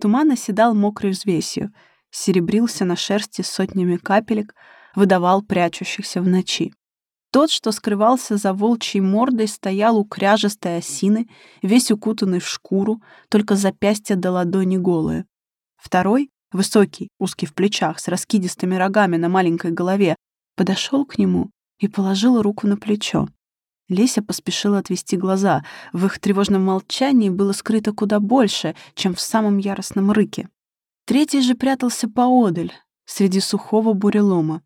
Туман оседал мокрой взвесью, серебрился на шерсти сотнями капелек — выдавал прячущихся в ночи. Тот, что скрывался за волчьей мордой, стоял у кряжестой осины, весь укутанный в шкуру, только запястья до ладони голые. Второй, высокий, узкий в плечах, с раскидистыми рогами на маленькой голове, подошел к нему и положил руку на плечо. Леся поспешила отвести глаза. В их тревожном молчании было скрыто куда больше, чем в самом яростном рыке. Третий же прятался поодаль, среди сухого бурелома.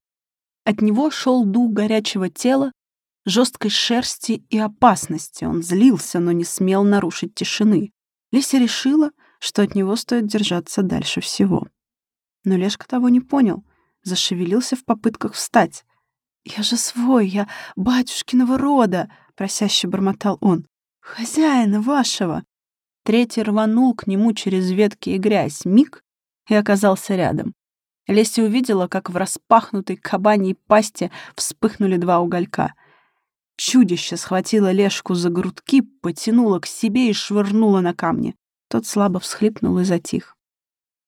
От него шел дух горячего тела, жесткой шерсти и опасности. Он злился, но не смел нарушить тишины. Леся решила, что от него стоит держаться дальше всего. Но Лешка того не понял, зашевелился в попытках встать. «Я же свой, я батюшкиного рода!» — просяще бормотал он. «Хозяина вашего!» Третий рванул к нему через ветки и грязь, миг, и оказался рядом. Леся увидела, как в распахнутой кабаньей пасти вспыхнули два уголька. Чудище схватило Лешку за грудки, потянуло к себе и швырнуло на камни. Тот слабо всхлипнул и затих.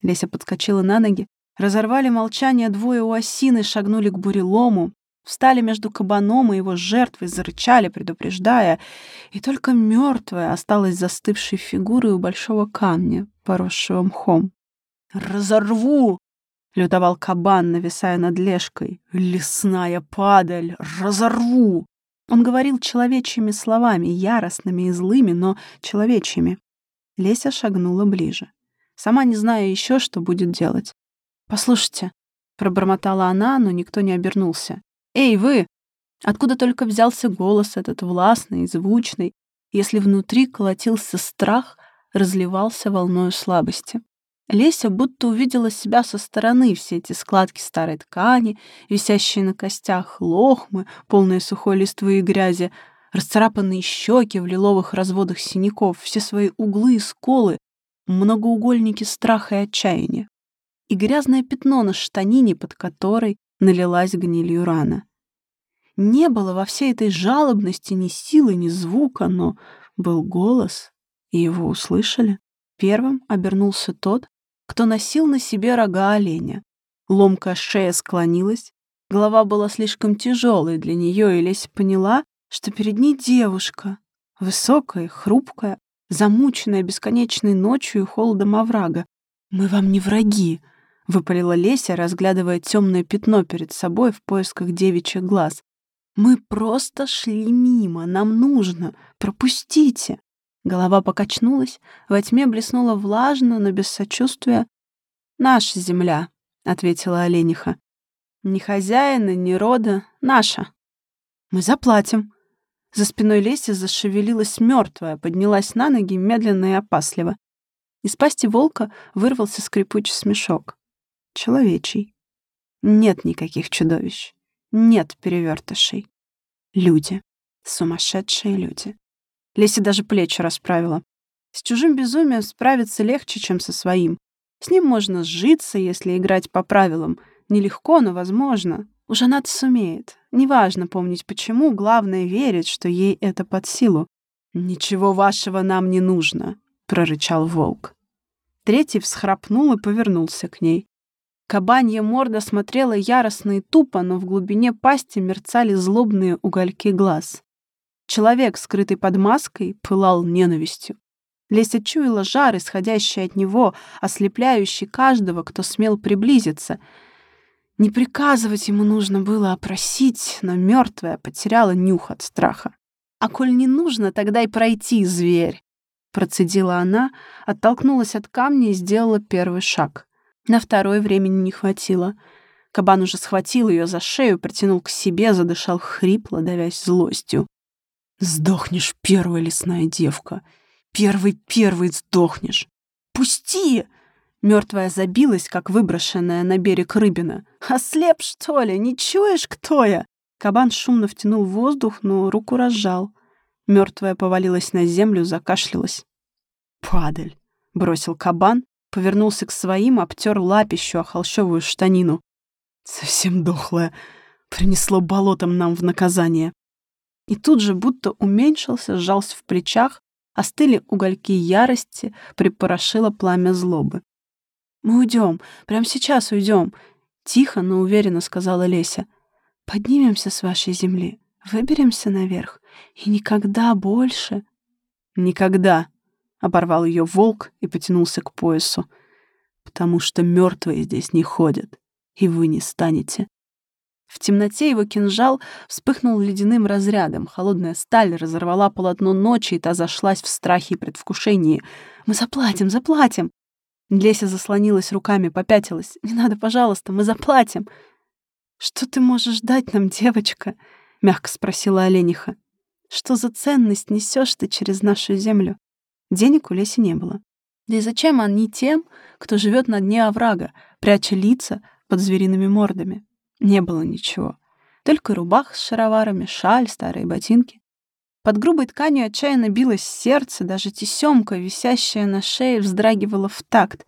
Леся подскочила на ноги. Разорвали молчание двое у осины, шагнули к бурелому, встали между кабаном и его жертвой, зарычали, предупреждая, и только мертвая осталась застывшей фигурой у большого камня, поросшего мхом. «Разорву!» Лютовал кабан, нависая над лешкой. «Лесная падаль! Разорву!» Он говорил человечьими словами, яростными и злыми, но человечьими. Леся шагнула ближе. Сама не зная еще, что будет делать. «Послушайте», — пробормотала она, но никто не обернулся. «Эй, вы!» Откуда только взялся голос этот властный звучный, если внутри колотился страх, разливался волною слабости. Леся будто увидела себя со стороны, все эти складки старой ткани, висящие на костях, лохмы, полные сухой листвы и грязи, расцарапанные щеки в лиловых разводах синяков, все свои углы и сколы, многоугольники страха и отчаяния. И грязное пятно на штанине, под которой налилась гнилью рана. Не было во всей этой жалобности ни силы, ни звука, но был голос, и его услышали. Первым обернулся тот, кто носил на себе рога оленя. Ломкая шея склонилась, голова была слишком тяжелой для нее, и Леся поняла, что перед ней девушка, высокая, хрупкая, замученная бесконечной ночью и холодом оврага. «Мы вам не враги», — выпалила Леся, разглядывая темное пятно перед собой в поисках девичьих глаз. «Мы просто шли мимо, нам нужно, пропустите». Голова покачнулась, во тьме блеснула влажно, но без сочувствия. «Наша земля», — ответила олениха. «Ни хозяина, ни рода, наша. Мы заплатим». За спиной Леси зашевелилась мертвая, поднялась на ноги медленно и опасливо. Из пасти волка вырвался скрипучий смешок. Человечий. Нет никаких чудовищ. Нет перевертышей. Люди. Сумасшедшие люди. Леся даже плечи расправила. С чужим безумием справиться легче, чем со своим. С ним можно сжиться, если играть по правилам. Нелегко, но возможно. Уж она-то сумеет. Неважно помнить почему, главное верить, что ей это под силу. «Ничего вашего нам не нужно», — прорычал волк. Третий всхрапнул и повернулся к ней. Кабанья морда смотрела яростно и тупо, но в глубине пасти мерцали злобные угольки глаз. Человек, скрытый под маской, пылал ненавистью. Леся чуяла жар, исходящий от него, ослепляющий каждого, кто смел приблизиться. Не приказывать ему нужно было, а просить, но мертвая потеряла нюх от страха. «А коль не нужно, тогда и пройти, зверь!» Процедила она, оттолкнулась от камня и сделала первый шаг. На второй времени не хватило. Кабан уже схватил ее за шею, притянул к себе, задышал хрипло, давясь злостью. «Сдохнешь, первая лесная девка! Первый-первый сдохнешь! Пусти!» Мертвая забилась, как выброшенная на берег рыбина. «Ослеп, что ли? Не чуешь, кто я?» Кабан шумно втянул воздух, но руку разжал. Мертвая повалилась на землю, закашлялась. «Падаль!» — бросил кабан, повернулся к своим, обтер лапищу о холщовую штанину. «Совсем дохлая. Принесло болотом нам в наказание». И тут же будто уменьшился, сжался в плечах, остыли угольки ярости, припорошило пламя злобы. «Мы уйдем, прямо сейчас уйдем», — тихо, но уверенно сказала Леся. «Поднимемся с вашей земли, выберемся наверх, и никогда больше...» «Никогда», — оборвал ее волк и потянулся к поясу. «Потому что мертвые здесь не ходят, и вы не станете». В темноте его кинжал вспыхнул ледяным разрядом. Холодная сталь разорвала полотно ночи, и та зашлась в страхе и предвкушении. «Мы заплатим, заплатим!» Леся заслонилась руками, попятилась. «Не надо, пожалуйста, мы заплатим!» «Что ты можешь дать нам, девочка?» — мягко спросила Олениха. «Что за ценность несешь ты через нашу землю?» Денег у Леси не было. Да и зачем они тем, кто живет на дне оврага, пряча лица под звериными мордами? Не было ничего. Только рубах с шароварами, шаль, старые ботинки. Под грубой тканью отчаянно билось сердце, даже тесемка, висящая на шее, вздрагивала в такт.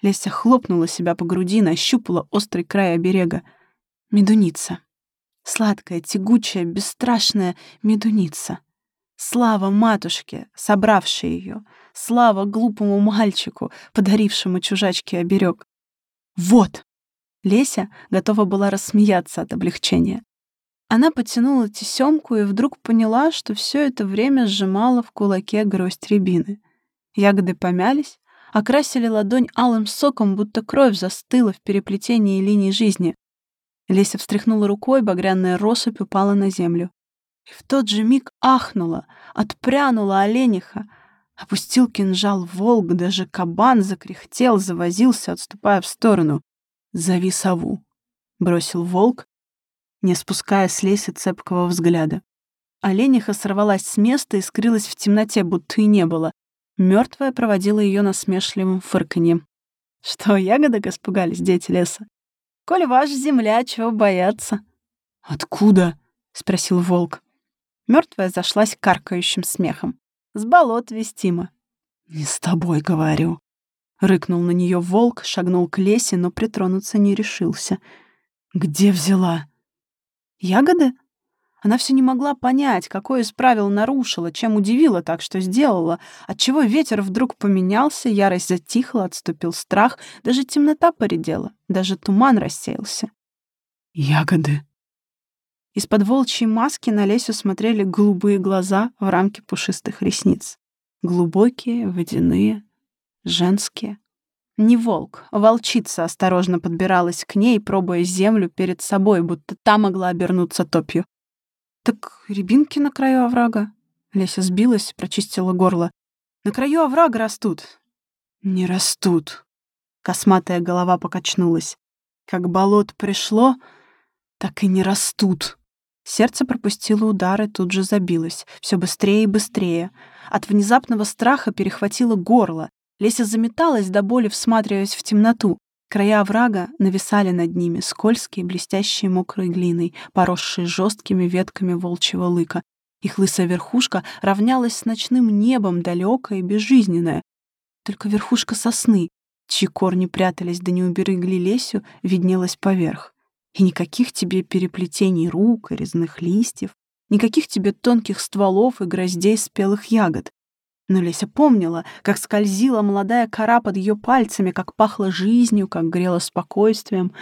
Леся хлопнула себя по груди, нащупала острый край оберега. Медуница. Сладкая, тягучая, бесстрашная медуница. Слава матушке, собравшей ее. Слава глупому мальчику, подарившему чужачке оберег. Вот! Леся готова была рассмеяться от облегчения. Она потянула тесемку и вдруг поняла, что все это время сжимала в кулаке гроздь рябины. Ягоды помялись, окрасили ладонь алым соком, будто кровь застыла в переплетении линий жизни. Леся встряхнула рукой, багряная россыпь упала на землю. И в тот же миг ахнула, отпрянула олениха. Опустил кинжал волк, даже кабан закряхтел, завозился, отступая в сторону. «Зови сову», — бросил волк, не спуская с леси цепкого взгляда. Олениха сорвалась с места и скрылась в темноте, будто и не было. Мертвая проводила ее насмешливым фырканьем. «Что, ягоды испугались, дети леса? Коли ваша земля, чего бояться?» «Откуда?» — спросил волк. Мертвая зашлась каркающим смехом. С болот вестимо. «Не с тобой, говорю». Рыкнул на нее волк, шагнул к лесе, но притронуться не решился. «Где взяла?» «Ягоды?» Она все не могла понять, какое из правил нарушила, чем удивила так, что сделала, отчего ветер вдруг поменялся, ярость затихла, отступил страх, даже темнота поредела, даже туман рассеялся. «Ягоды», из-под волчьей маски на Лесю смотрели голубые глаза в рамке пушистых ресниц. Глубокие, водяные, женские. Не волк, волчица осторожно подбиралась к ней, пробуя землю перед собой, будто та могла обернуться топью. «Так рябинки на краю оврага?» Леся сбилась, прочистила горло. «На краю оврага растут». «Не растут». Косматая голова покачнулась. «Как болот пришло, так и не растут». Сердце пропустило удар и тут же забилось. Все быстрее и быстрее. От внезапного страха перехватило горло. Леся заметалась до боли, всматриваясь в темноту. Края оврага нависали над ними, скользкие, блестящие мокрой глиной, поросшие жесткими ветками волчьего лыка. Их лысая верхушка равнялась с ночным небом, далекая и безжизненная. Только верхушка сосны, чьи корни прятались да не уберегли Лесю, виднелась поверх. И никаких тебе переплетений рук и резных листьев, никаких тебе тонких стволов и гроздей спелых ягод. Но Леся помнила, как скользила молодая кора под ее пальцами, как пахло жизнью, как грело спокойствием.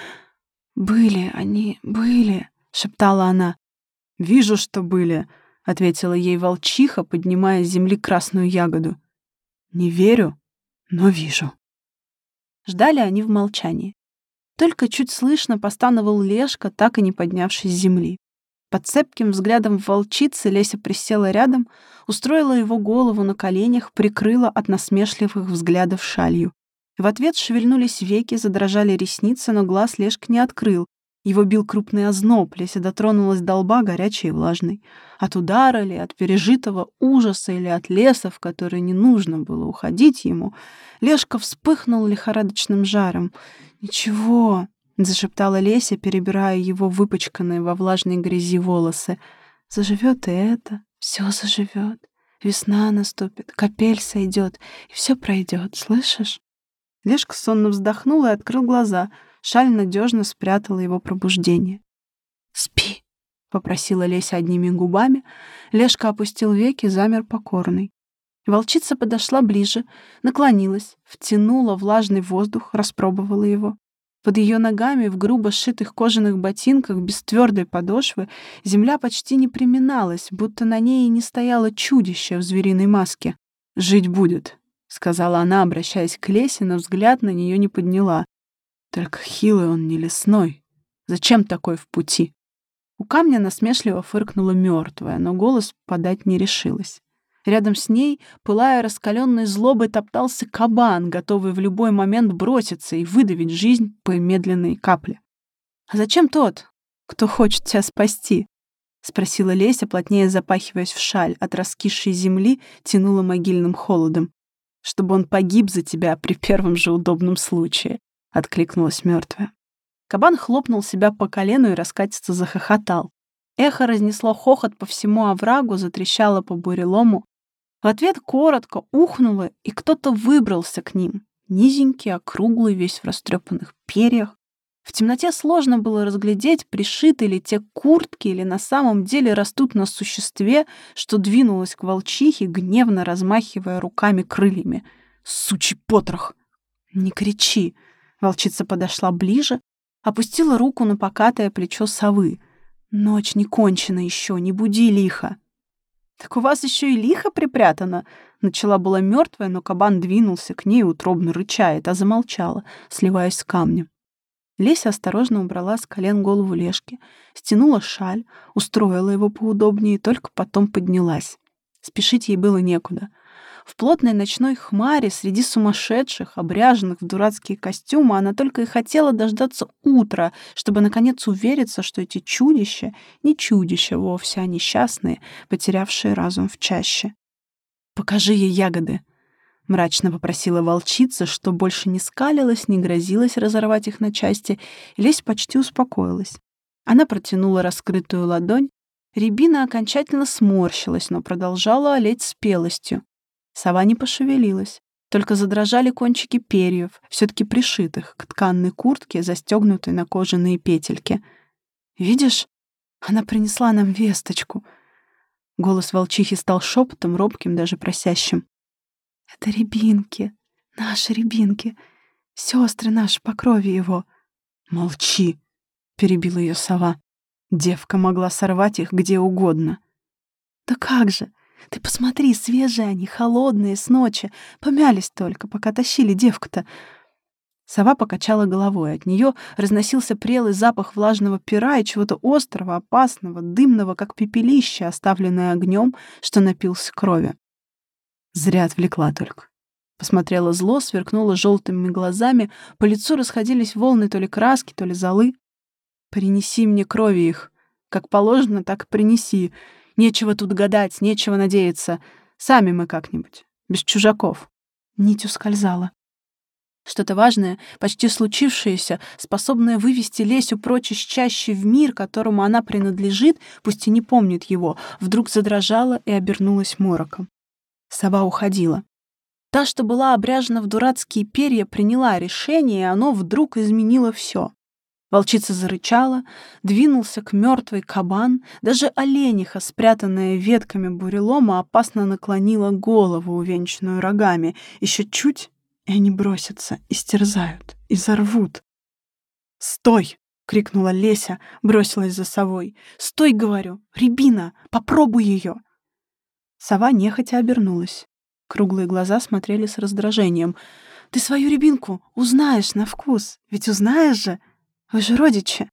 «Были они, были», — шептала она. «Вижу, что были», — ответила ей волчиха, поднимая с земли красную ягоду. «Не верю, но вижу». Ждали они в молчании. Только чуть слышно постановал Лешка, так и не поднявшись с земли. Под цепким взглядом волчицы Леся присела рядом, устроила его голову на коленях, прикрыла от насмешливых взглядов шалью. В ответ шевельнулись веки, задрожали ресницы, но глаз Лешка не открыл, его бил крупный озноб, Леся дотронулась до лба горячей и влажной. От удара ли, от пережитого ужаса или от леса, в который не нужно было уходить ему, Лешка вспыхнул лихорадочным жаром. «Ничего», — зашептала Леся, перебирая его выпачканные во влажной грязи волосы. «Заживет и это, все заживет. Весна наступит, капель сойдет, и все пройдет, слышишь?» Лешка сонно вздохнул и открыл глаза — Шаль надежно спрятала его пробуждение. «Спи», — попросила Леся одними губами. Лешка опустил веки, замер покорный. Волчица подошла ближе, наклонилась, втянула влажный воздух, распробовала его. Под ее ногами в грубо сшитых кожаных ботинках без твердой подошвы земля почти не приминалась, будто на ней и не стояло чудище в звериной маске. «Жить будет», — сказала она, обращаясь к Лесе, но взгляд на нее не подняла. Только хилый он не лесной. Зачем такой в пути? У камня насмешливо фыркнула мертвая, но голос подать не решилась. Рядом с ней, пылая раскаленной злобой, топтался кабан, готовый в любой момент броситься и выдавить жизнь по медленной капле. «А зачем тот, кто хочет тебя спасти?» — спросила Леся, плотнее запахиваясь в шаль. От раскисшей земли тянула могильным холодом. «Чтобы он погиб за тебя при первом же удобном случае откликнулась мертвая. Кабан хлопнул себя по колену и раскатисто захохотал. Эхо разнесло хохот по всему оврагу, затрещало по бурелому. В ответ коротко ухнуло, и кто-то выбрался к ним. Низенький, округлый, весь в растрепанных перьях. В темноте сложно было разглядеть, пришиты ли те куртки или на самом деле растут на существе, что двинулось к волчихе, гневно размахивая руками крыльями. «Сучий потрох!» «Не кричи!» Волчица подошла ближе, опустила руку на покатое плечо совы. «Ночь не кончена еще, не буди лихо». «Так у вас еще и лихо припрятано?» Начала была мертвая, но кабан двинулся к ней, утробно рычает, а замолчала, сливаясь с камнем. Леся осторожно убрала с колен голову Лешки, стянула шаль, устроила его поудобнее и только потом поднялась. Спешить ей было некуда — в плотной ночной хмаре среди сумасшедших, обряженных в дурацкие костюмы, она только и хотела дождаться утра, чтобы наконец увериться, что эти чудища не чудища вовсе, а несчастные, потерявшие разум в чаще. «Покажи ей ягоды», — мрачно попросила волчица, что больше не скалилась, не грозилась разорвать их на части, и лесь почти успокоилась. Она протянула раскрытую ладонь, Рябина окончательно сморщилась, но продолжала олеть спелостью. Сова не пошевелилась, только задрожали кончики перьев, все-таки пришитых к тканной куртке, застегнутой на кожаные петельки. «Видишь, она принесла нам весточку». Голос волчихи стал шепотом, робким, даже просящим. «Это рябинки, наши рябинки, сестры наши по крови его». «Молчи!» — перебила ее сова. Девка могла сорвать их где угодно. «Да как же! Ты посмотри, свежие они, холодные, с ночи. Помялись только, пока тащили девку-то. Сова покачала головой. От нее разносился прелый запах влажного пера и чего-то острого, опасного, дымного, как пепелище, оставленное огнем, что напился крови. Зря отвлекла только. Посмотрела зло, сверкнула желтыми глазами, по лицу расходились волны то ли краски, то ли золы. «Принеси мне крови их. Как положено, так и принеси. Нечего тут гадать, нечего надеяться. Сами мы как-нибудь, без чужаков. Нить ускользала. Что-то важное, почти случившееся, способное вывести Лесю прочь из чаще в мир, которому она принадлежит, пусть и не помнит его, вдруг задрожала и обернулась мороком. Сова уходила. Та, что была обряжена в дурацкие перья, приняла решение, и оно вдруг изменило все. Волчица зарычала, двинулся к мертвой кабан, даже олениха, спрятанная ветками бурелома, опасно наклонила голову, увенчанную рогами. Еще чуть, и они бросятся, истерзают, изорвут. «Стой!» — крикнула Леся, бросилась за совой. «Стой, говорю! Рябина! Попробуй ее!» Сова нехотя обернулась. Круглые глаза смотрели с раздражением. «Ты свою рябинку узнаешь на вкус, ведь узнаешь же!» Вы же родичи!»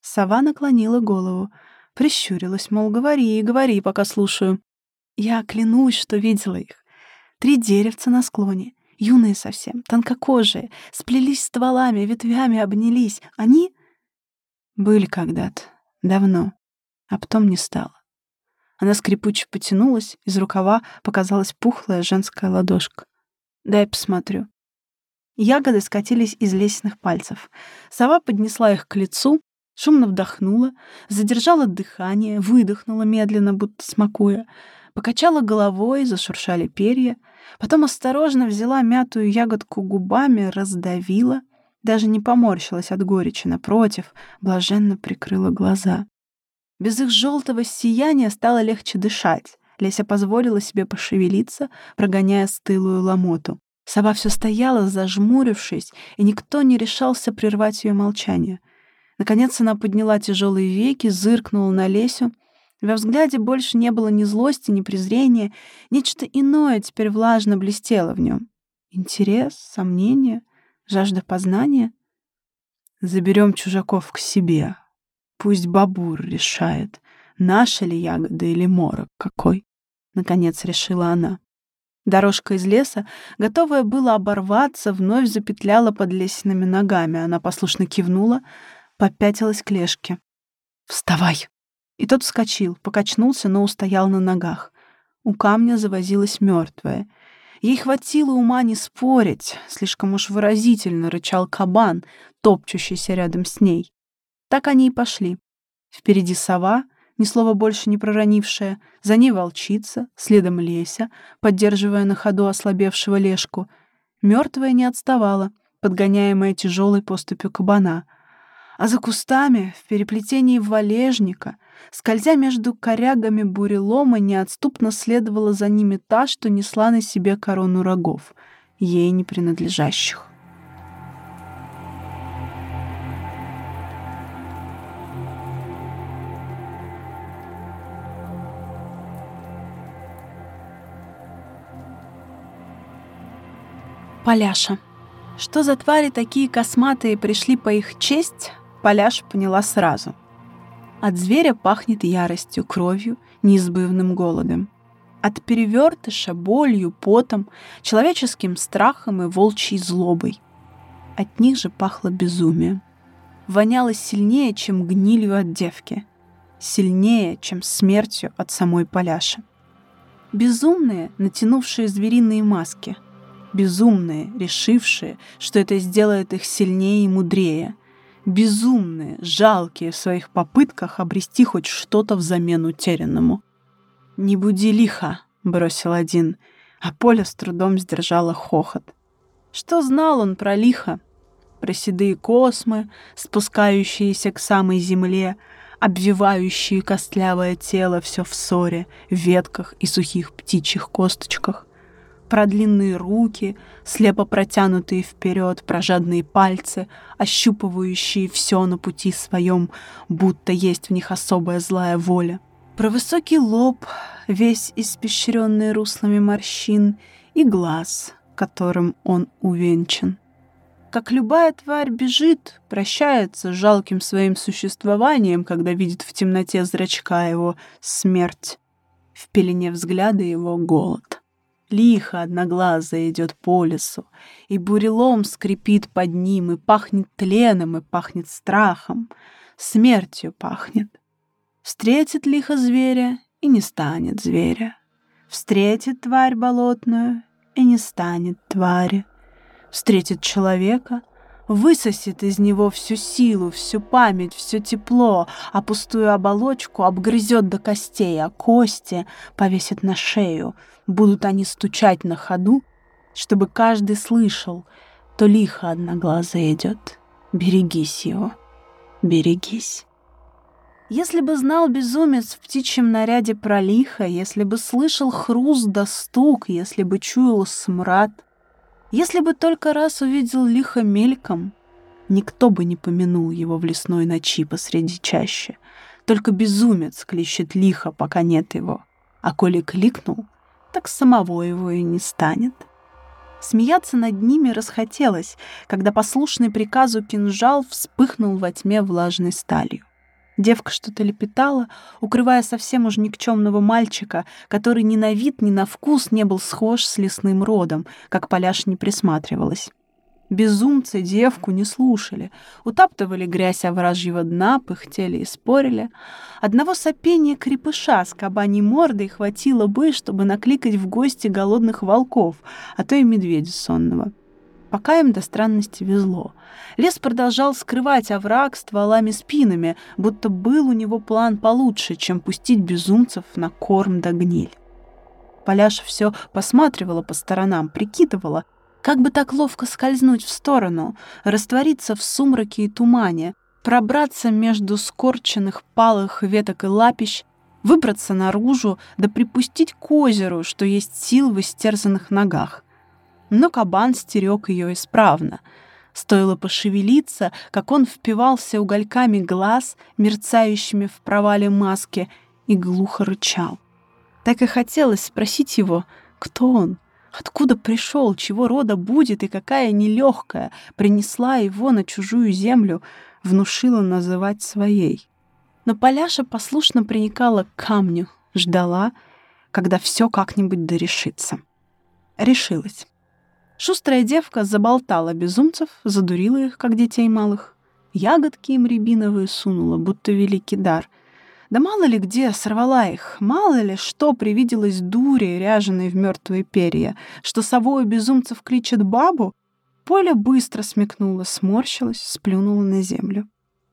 Сова наклонила голову, прищурилась, мол, говори и говори, пока слушаю. Я клянусь, что видела их. Три деревца на склоне, юные совсем, тонкокожие, сплелись стволами, ветвями обнялись. Они были когда-то, давно, а потом не стало. Она скрипуче потянулась, из рукава показалась пухлая женская ладошка. «Дай посмотрю». Ягоды скатились из лестных пальцев. Сова поднесла их к лицу, шумно вдохнула, задержала дыхание, выдохнула медленно, будто смакуя, покачала головой, зашуршали перья, потом осторожно взяла мятую ягодку губами, раздавила, даже не поморщилась от горечи, напротив, блаженно прикрыла глаза. Без их желтого сияния стало легче дышать. Леся позволила себе пошевелиться, прогоняя стылую ломоту. Сова все стояла, зажмурившись, и никто не решался прервать ее молчание. Наконец она подняла тяжелые веки, зыркнула на Лесю. Во взгляде больше не было ни злости, ни презрения. Нечто иное теперь влажно блестело в нем. Интерес, сомнение, жажда познания. Заберем чужаков к себе. Пусть бабур решает, наша ли ягода или морок какой. Наконец решила она. Дорожка из леса, готовая была оборваться, вновь запетляла под лесенными ногами. Она послушно кивнула, попятилась к лешке. «Вставай!» И тот вскочил, покачнулся, но устоял на ногах. У камня завозилась мертвая. Ей хватило ума не спорить, слишком уж выразительно рычал кабан, топчущийся рядом с ней. Так они и пошли. Впереди сова, ни слова больше не проронившая, за ней волчица, следом Леся, поддерживая на ходу ослабевшего лешку. Мертвая не отставала, подгоняемая тяжелой поступью кабана. А за кустами, в переплетении валежника, скользя между корягами бурелома, неотступно следовала за ними та, что несла на себе корону рогов, ей не принадлежащих. Поляша. Что за твари такие косматые пришли по их честь, Поляша поняла сразу. От зверя пахнет яростью, кровью, неизбывным голодом. От перевертыша болью, потом, человеческим страхом и волчьей злобой. От них же пахло безумием. Воняло сильнее, чем гнилью от девки. Сильнее, чем смертью от самой Поляши. Безумные, натянувшие звериные маски — Безумные, решившие, что это сделает их сильнее и мудрее. Безумные, жалкие в своих попытках обрести хоть что-то взамен утерянному. «Не буди лихо», — бросил один, а Поля с трудом сдержала хохот. Что знал он про лихо? Про седые космы, спускающиеся к самой земле, обвивающие костлявое тело все в ссоре, ветках и сухих птичьих косточках про длинные руки, слепо протянутые вперед, про жадные пальцы, ощупывающие все на пути своем, будто есть в них особая злая воля. Про высокий лоб, весь испещренный руслами морщин, и глаз, которым он увенчан. Как любая тварь бежит, прощается с жалким своим существованием, когда видит в темноте зрачка его смерть, в пелене взгляда его голод. Лихо одноглазая идет по лесу, и бурелом скрипит под ним, и пахнет тленом, и пахнет страхом, смертью пахнет. Встретит лихо зверя, и не станет зверя. Встретит тварь болотную, и не станет твари. Встретит человека, высосет из него всю силу, всю память, все тепло, а пустую оболочку обгрызет до костей, а кости повесит на шею. Будут они стучать на ходу, чтобы каждый слышал, то лихо одноглазый идет. Берегись его. берегись. Если бы знал безумец в птичьем наряде про лихо, если бы слышал хруст да стук, если бы чуял смрад, если бы только раз увидел лихо мельком, никто бы не помянул его в лесной ночи посреди чащи. Только безумец клещет лихо, пока нет его. А коли кликнул, так самого его и не станет. Смеяться над ними расхотелось, когда послушный приказу кинжал вспыхнул во тьме влажной сталью. Девка что-то лепетала, укрывая совсем уж никчемного мальчика, который ни на вид, ни на вкус не был схож с лесным родом, как поляш не присматривалась. Безумцы девку не слушали, утаптывали грязь овражьего дна, пыхтели и спорили. Одного сопения крепыша с кабаней мордой хватило бы, чтобы накликать в гости голодных волков, а то и медведя сонного. Пока им до странности везло. Лес продолжал скрывать овраг стволами спинами, будто был у него план получше, чем пустить безумцев на корм да гниль. Поляша все посматривала по сторонам, прикидывала, как бы так ловко скользнуть в сторону, раствориться в сумраке и тумане, пробраться между скорченных палых веток и лапищ, выбраться наружу, да припустить к озеру, что есть сил в истерзанных ногах. Но кабан стерег ее исправно. Стоило пошевелиться, как он впивался угольками глаз, мерцающими в провале маски, и глухо рычал. Так и хотелось спросить его, кто он, Откуда пришел, чего рода будет и какая нелегкая принесла его на чужую землю, внушила называть своей. Но Поляша послушно приникала к камню, ждала, когда все как-нибудь дорешится. Решилась. Шустрая девка заболтала безумцев, задурила их, как детей малых. Ягодки им рябиновые сунула, будто великий дар — да мало ли где сорвала их, мало ли что привиделось дуре, ряженой в мертвые перья, что совою безумцев кличет бабу, Поля быстро смекнула, сморщилась, сплюнула на землю.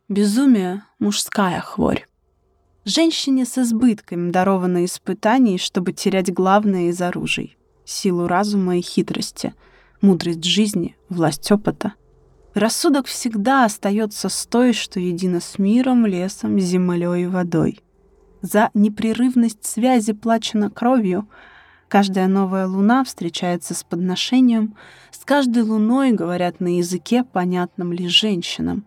Безумие — мужская хворь. Женщине с избытком даровано испытаний, чтобы терять главное из оружий — силу разума и хитрости, мудрость жизни, власть опыта. Рассудок всегда остается с той, что едино с миром, лесом, землей и водой. За непрерывность связи плачено кровью. Каждая новая луна встречается с подношением. С каждой луной говорят на языке, понятном лишь женщинам.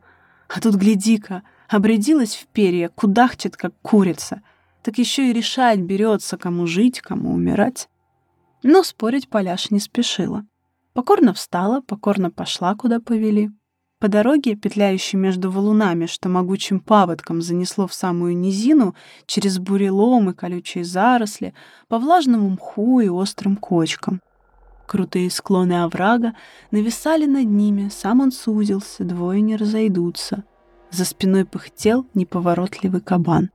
А тут, гляди-ка, обрядилась в перья, кудахчет, как курица. Так еще и решать берется, кому жить, кому умирать. Но спорить Поляш не спешила. Покорно встала, покорно пошла, куда повели. По дороге, петляющей между валунами, что могучим паводком занесло в самую низину, через бурелом и колючие заросли, по влажному мху и острым кочкам. Крутые склоны оврага нависали над ними, сам он сузился, двое не разойдутся. За спиной пыхтел неповоротливый кабан.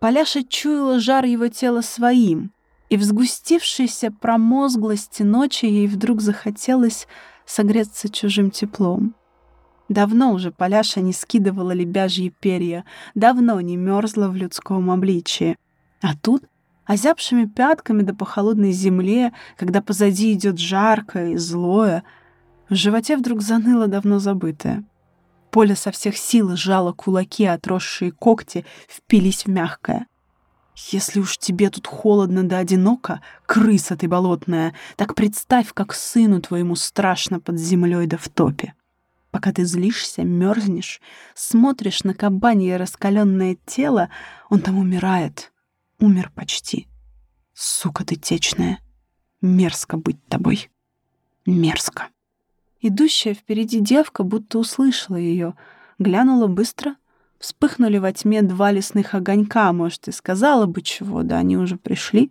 Поляша чуяла жар его тела своим, и в сгустившейся промозглости ночи ей вдруг захотелось согреться чужим теплом. Давно уже Поляша не скидывала лебяжьи перья, давно не мерзла в людском обличии. А тут, озябшими пятками да по холодной земле, когда позади идет жаркое и злое, в животе вдруг заныло давно забытое. Поля со всех сил сжала кулаки, отросшие когти впились в мягкое. Если уж тебе тут холодно да одиноко, крыса ты болотная, так представь, как сыну твоему страшно под землей да в топе. Пока ты злишься, мерзнешь, смотришь на кабанье раскаленное тело, он там умирает. Умер почти. Сука ты течная. Мерзко быть тобой. Мерзко. Идущая впереди девка будто услышала ее, глянула быстро, Вспыхнули во тьме два лесных огонька, может, и сказала бы чего, да они уже пришли.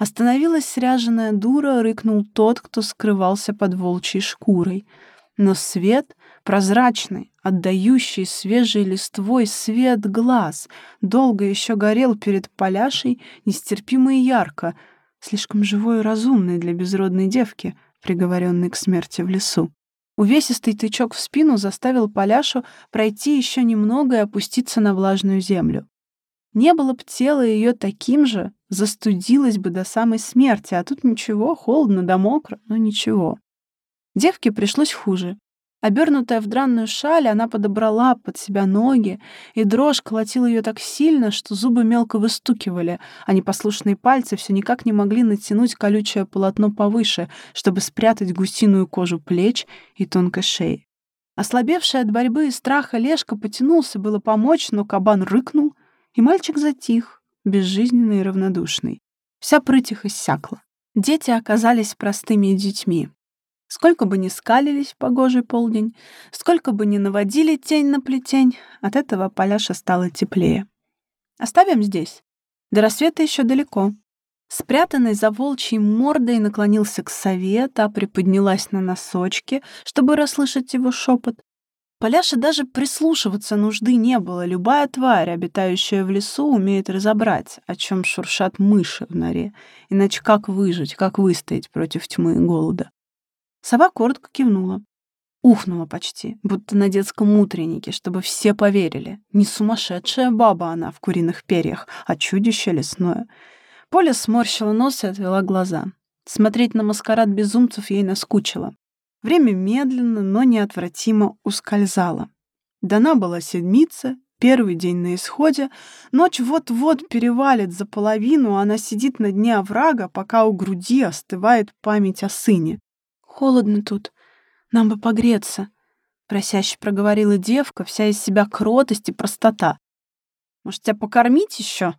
Остановилась сряженная дура, рыкнул тот, кто скрывался под волчьей шкурой. Но свет, прозрачный, отдающий свежей листвой свет глаз, долго еще горел перед Поляшей нестерпимо и ярко, слишком живой и разумный для безродной девки, приговоренной к смерти в лесу. Увесистый тычок в спину заставил Поляшу пройти еще немного и опуститься на влажную землю. Не было б тела ее таким же, застудилось бы до самой смерти, а тут ничего, холодно да мокро, но ничего. Девке пришлось хуже. Обернутая в дранную шаль, она подобрала под себя ноги, и дрожь колотила ее так сильно, что зубы мелко выстукивали, а непослушные пальцы все никак не могли натянуть колючее полотно повыше, чтобы спрятать гусиную кожу плеч и тонкой шеи. Ослабевший от борьбы и страха Лешка потянулся было помочь, но кабан рыкнул, и мальчик затих, безжизненный и равнодушный. Вся прыть иссякла. Дети оказались простыми детьми. Сколько бы ни скалились в погожий полдень, сколько бы ни наводили тень на плетень, от этого Поляша стало теплее. Оставим здесь. До рассвета еще далеко. Спрятанный за волчьей мордой наклонился к сове, та приподнялась на носочки, чтобы расслышать его шепот. Поляше даже прислушиваться нужды не было. Любая тварь, обитающая в лесу, умеет разобрать, о чем шуршат мыши в норе. Иначе как выжить, как выстоять против тьмы и голода? Сова коротко кивнула. Ухнула почти, будто на детском утреннике, чтобы все поверили. Не сумасшедшая баба она в куриных перьях, а чудище лесное. Поля сморщила нос и отвела глаза. Смотреть на маскарад безумцев ей наскучило. Время медленно, но неотвратимо ускользало. Дана была седмица, первый день на исходе, ночь вот-вот перевалит за половину, а она сидит на дне оврага, пока у груди остывает память о сыне. «Холодно тут. Нам бы погреться», — просяще проговорила девка, вся из себя кротость и простота. «Может, тебя покормить еще?»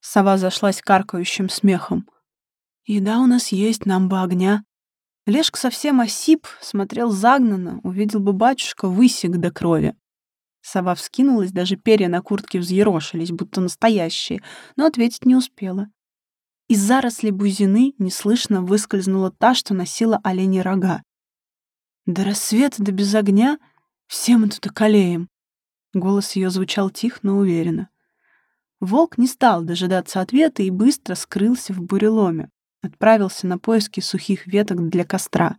Сова зашлась каркающим смехом. «Еда у нас есть, нам бы огня». Лешка совсем осип, смотрел загнанно, увидел бы батюшка, высек до крови. Сова вскинулась, даже перья на куртке взъерошились, будто настоящие, но ответить не успела. Из зарослей бузины неслышно выскользнула та, что носила оленей рога. «До рассвета, до без огня? Все мы тут околеем!» Голос ее звучал тихо, но уверенно. Волк не стал дожидаться ответа и быстро скрылся в буреломе. Отправился на поиски сухих веток для костра.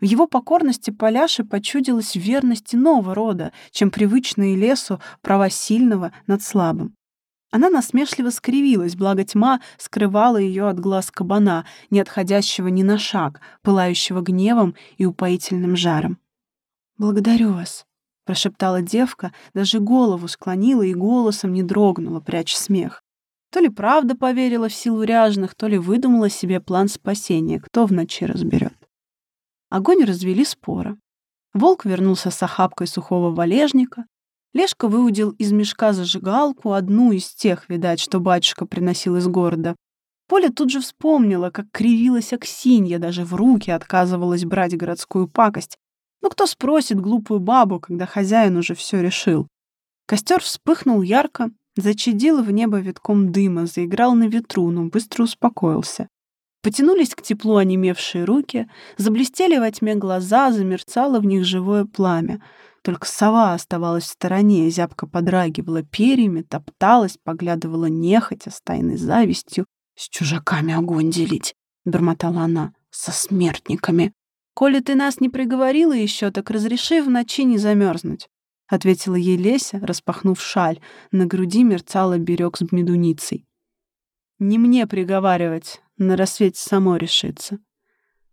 В его покорности Поляше почудилась верность иного рода, чем привычные лесу права сильного над слабым. Она насмешливо скривилась, благо тьма скрывала ее от глаз кабана, не отходящего ни на шаг, пылающего гневом и упоительным жаром. «Благодарю вас», — прошептала девка, даже голову склонила и голосом не дрогнула, пряча смех. То ли правда поверила в силу ряжных, то ли выдумала себе план спасения, кто в ночи разберет. Огонь развели спора. Волк вернулся с охапкой сухого валежника, Лешка выудил из мешка зажигалку, одну из тех, видать, что батюшка приносил из города. Поля тут же вспомнила, как кривилась Аксинья, даже в руки отказывалась брать городскую пакость. Ну кто спросит глупую бабу, когда хозяин уже все решил? Костер вспыхнул ярко, зачадил в небо витком дыма, заиграл на ветру, но быстро успокоился. Потянулись к теплу онемевшие руки, заблестели во тьме глаза, замерцало в них живое пламя — только сова оставалась в стороне, зябко подрагивала перьями, топталась, поглядывала нехотя с тайной завистью. «С чужаками огонь делить!» — бормотала она. «Со смертниками!» «Коли ты нас не приговорила еще, так разреши в ночи не замерзнуть», — ответила ей Леся, распахнув шаль. На груди мерцала берег с медуницей. «Не мне приговаривать, на рассвете само решится».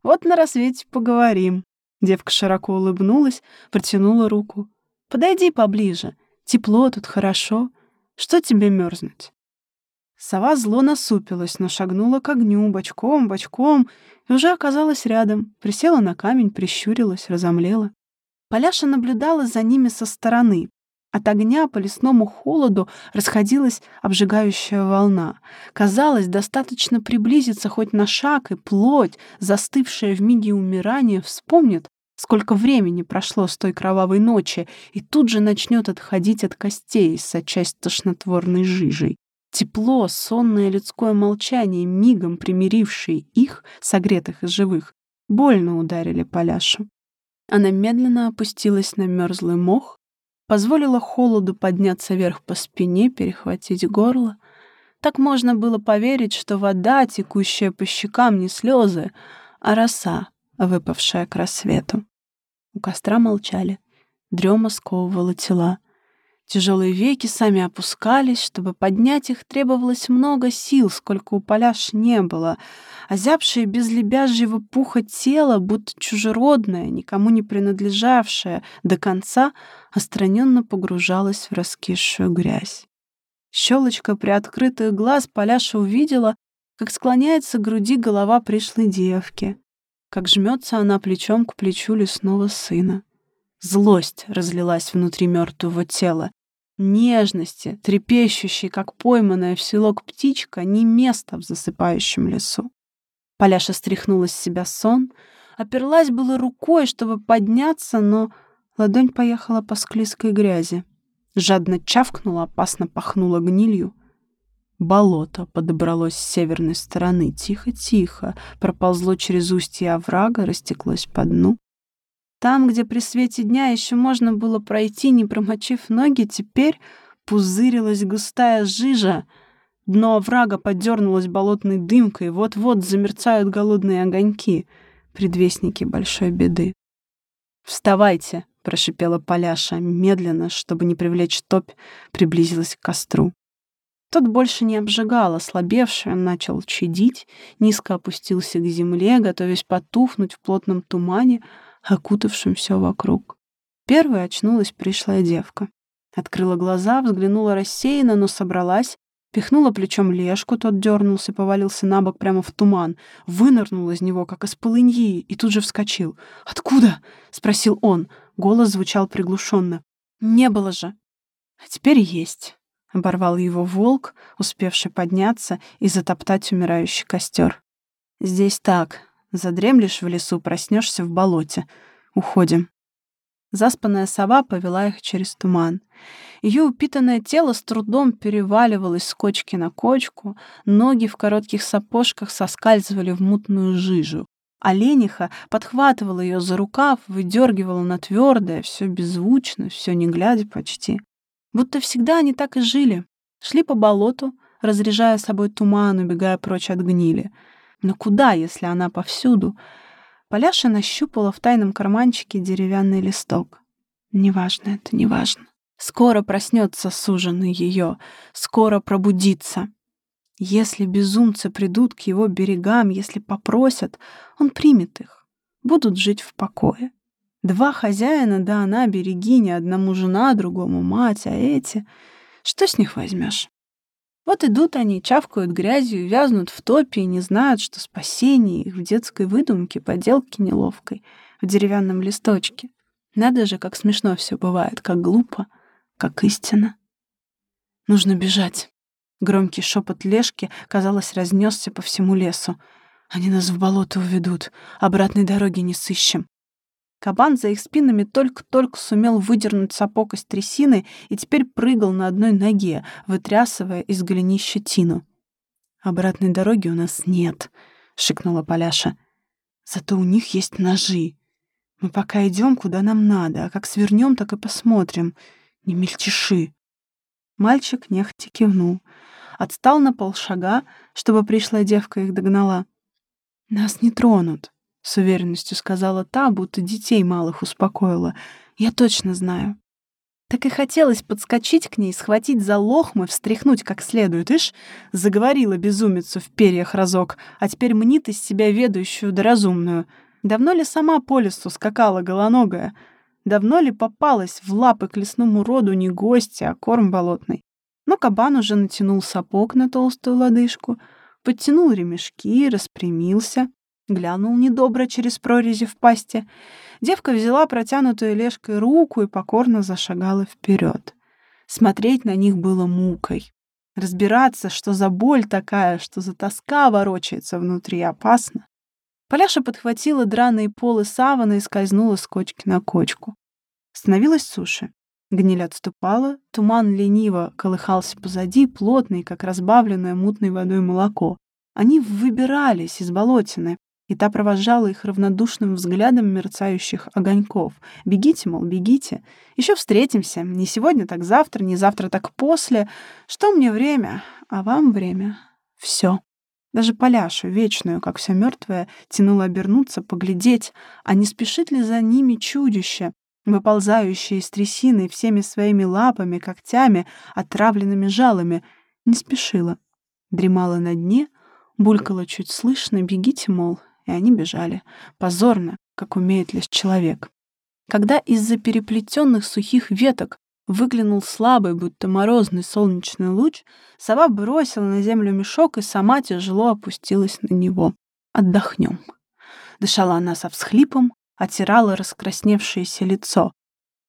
«Вот на рассвете поговорим», Девка широко улыбнулась, протянула руку. «Подойди поближе. Тепло тут, хорошо. Что тебе мерзнуть?» Сова зло насупилась, но шагнула к огню бочком, бочком, и уже оказалась рядом. Присела на камень, прищурилась, разомлела. Поляша наблюдала за ними со стороны. От огня по лесному холоду расходилась обжигающая волна. Казалось, достаточно приблизиться хоть на шаг, и плоть, застывшая в миге умирания, вспомнит, сколько времени прошло с той кровавой ночи, и тут же начнет отходить от костей, сочась тошнотворной жижей. Тепло, сонное людское молчание, мигом примирившие их, согретых и живых, больно ударили Поляшу. Она медленно опустилась на мерзлый мох, позволила холоду подняться вверх по спине, перехватить горло. Так можно было поверить, что вода, текущая по щекам, не слезы, а роса, выпавшая к рассвету. У костра молчали. Дрема сковывала тела. Тяжелые веки сами опускались, чтобы поднять их требовалось много сил, сколько у Поляш не было. Озябшее без лебяжьего пуха тело, будто чужеродное, никому не принадлежавшее, до конца остраненно погружалось в раскисшую грязь. Щелочка приоткрытых глаз Поляша увидела, как склоняется к груди голова пришлой девки, как жмется она плечом к плечу лесного сына. Злость разлилась внутри мертвого тела. Нежности, трепещущей, как пойманная в селок птичка, не место в засыпающем лесу. Поляша стряхнула с себя сон, оперлась было рукой, чтобы подняться, но ладонь поехала по склизкой грязи. Жадно чавкнула, опасно пахнула гнилью. Болото подобралось с северной стороны. Тихо-тихо проползло через устье оврага, растеклось по дну. Там, где при свете дня еще можно было пройти, не промочив ноги, теперь пузырилась густая жижа. Дно оврага подернулось болотной дымкой, вот-вот замерцают голодные огоньки, предвестники большой беды. «Вставайте!» — прошипела Поляша, медленно, чтобы не привлечь топь, приблизилась к костру. Тот больше не обжигал, ослабевший, он начал чадить, низко опустился к земле, готовясь потухнуть в плотном тумане, окутавшим все вокруг. Первой очнулась пришлая девка. Открыла глаза, взглянула рассеянно, но собралась, пихнула плечом Лешку, тот дернулся, повалился на бок прямо в туман, вынырнул из него, как из полыньи, и тут же вскочил. «Откуда?» — спросил он. Голос звучал приглушенно. «Не было же». «А теперь есть», — оборвал его волк, успевший подняться и затоптать умирающий костер. «Здесь так. Задремлешь в лесу, проснешься в болоте. Уходим. Заспанная сова повела их через туман. Ее упитанное тело с трудом переваливалось с кочки на кочку, ноги в коротких сапожках соскальзывали в мутную жижу. Олениха подхватывала ее за рукав, выдергивала на твердое, все беззвучно, все не глядя почти. Будто всегда они так и жили. Шли по болоту, разряжая собой туман, убегая прочь от гнили. Но куда, если она повсюду? Поляша нащупала в тайном карманчике деревянный листок. Неважно это, неважно. Скоро проснется суженый ее, скоро пробудится. Если безумцы придут к его берегам, если попросят, он примет их. Будут жить в покое. Два хозяина, да она берегиня, одному жена, другому мать, а эти... Что с них возьмешь? Вот идут они, чавкают грязью, вязнут в топе и не знают, что спасение их в детской выдумке, поделке неловкой, в деревянном листочке. Надо же, как смешно все бывает, как глупо, как истина. Нужно бежать. Громкий шепот Лешки, казалось, разнесся по всему лесу. Они нас в болото уведут, обратной дороги не сыщем. Кабан за их спинами только-только сумел выдернуть сапог из трясины и теперь прыгал на одной ноге, вытрясывая из голенища тину. «Обратной дороги у нас нет», — шикнула Поляша. «Зато у них есть ножи. Мы пока идем, куда нам надо, а как свернем, так и посмотрим. Не мельтеши». Мальчик нехотя кивнул. Отстал на полшага, чтобы пришлая девка их догнала. «Нас не тронут», с уверенностью сказала та, будто детей малых успокоила. Я точно знаю. Так и хотелось подскочить к ней, схватить за лохмы, встряхнуть как следует. Ишь, заговорила безумицу в перьях разок, а теперь мнит из себя ведущую да разумную. Давно ли сама по лесу скакала голоногая? Давно ли попалась в лапы к лесному роду не гостья, а корм болотный? Но кабан уже натянул сапог на толстую лодыжку, подтянул ремешки, распрямился, Глянул недобро через прорези в пасти. Девка взяла протянутую лешкой руку и покорно зашагала вперед. Смотреть на них было мукой. Разбираться, что за боль такая, что за тоска ворочается внутри, опасно. Поляша подхватила драные полы савана и скользнула с кочки на кочку. Становилось суше. Гниль отступала, туман лениво колыхался позади, плотный, как разбавленное мутной водой молоко. Они выбирались из болотины, и та провожала их равнодушным взглядом мерцающих огоньков. «Бегите, мол, бегите. Еще встретимся. Не сегодня, так завтра, не завтра, так после. Что мне время, а вам время. Все». Даже Поляшу, вечную, как все мертвое, тянуло обернуться, поглядеть, а не спешит ли за ними чудище, выползающая из трясины всеми своими лапами, когтями, отравленными жалами, не спешила. Дремала на дне, булькала чуть слышно «бегите, мол», и они бежали, позорно, как умеет лишь человек. Когда из-за переплетенных сухих веток выглянул слабый, будто морозный солнечный луч, сова бросила на землю мешок и сама тяжело опустилась на него. «Отдохнем». Дышала она со всхлипом, оттирала раскрасневшееся лицо.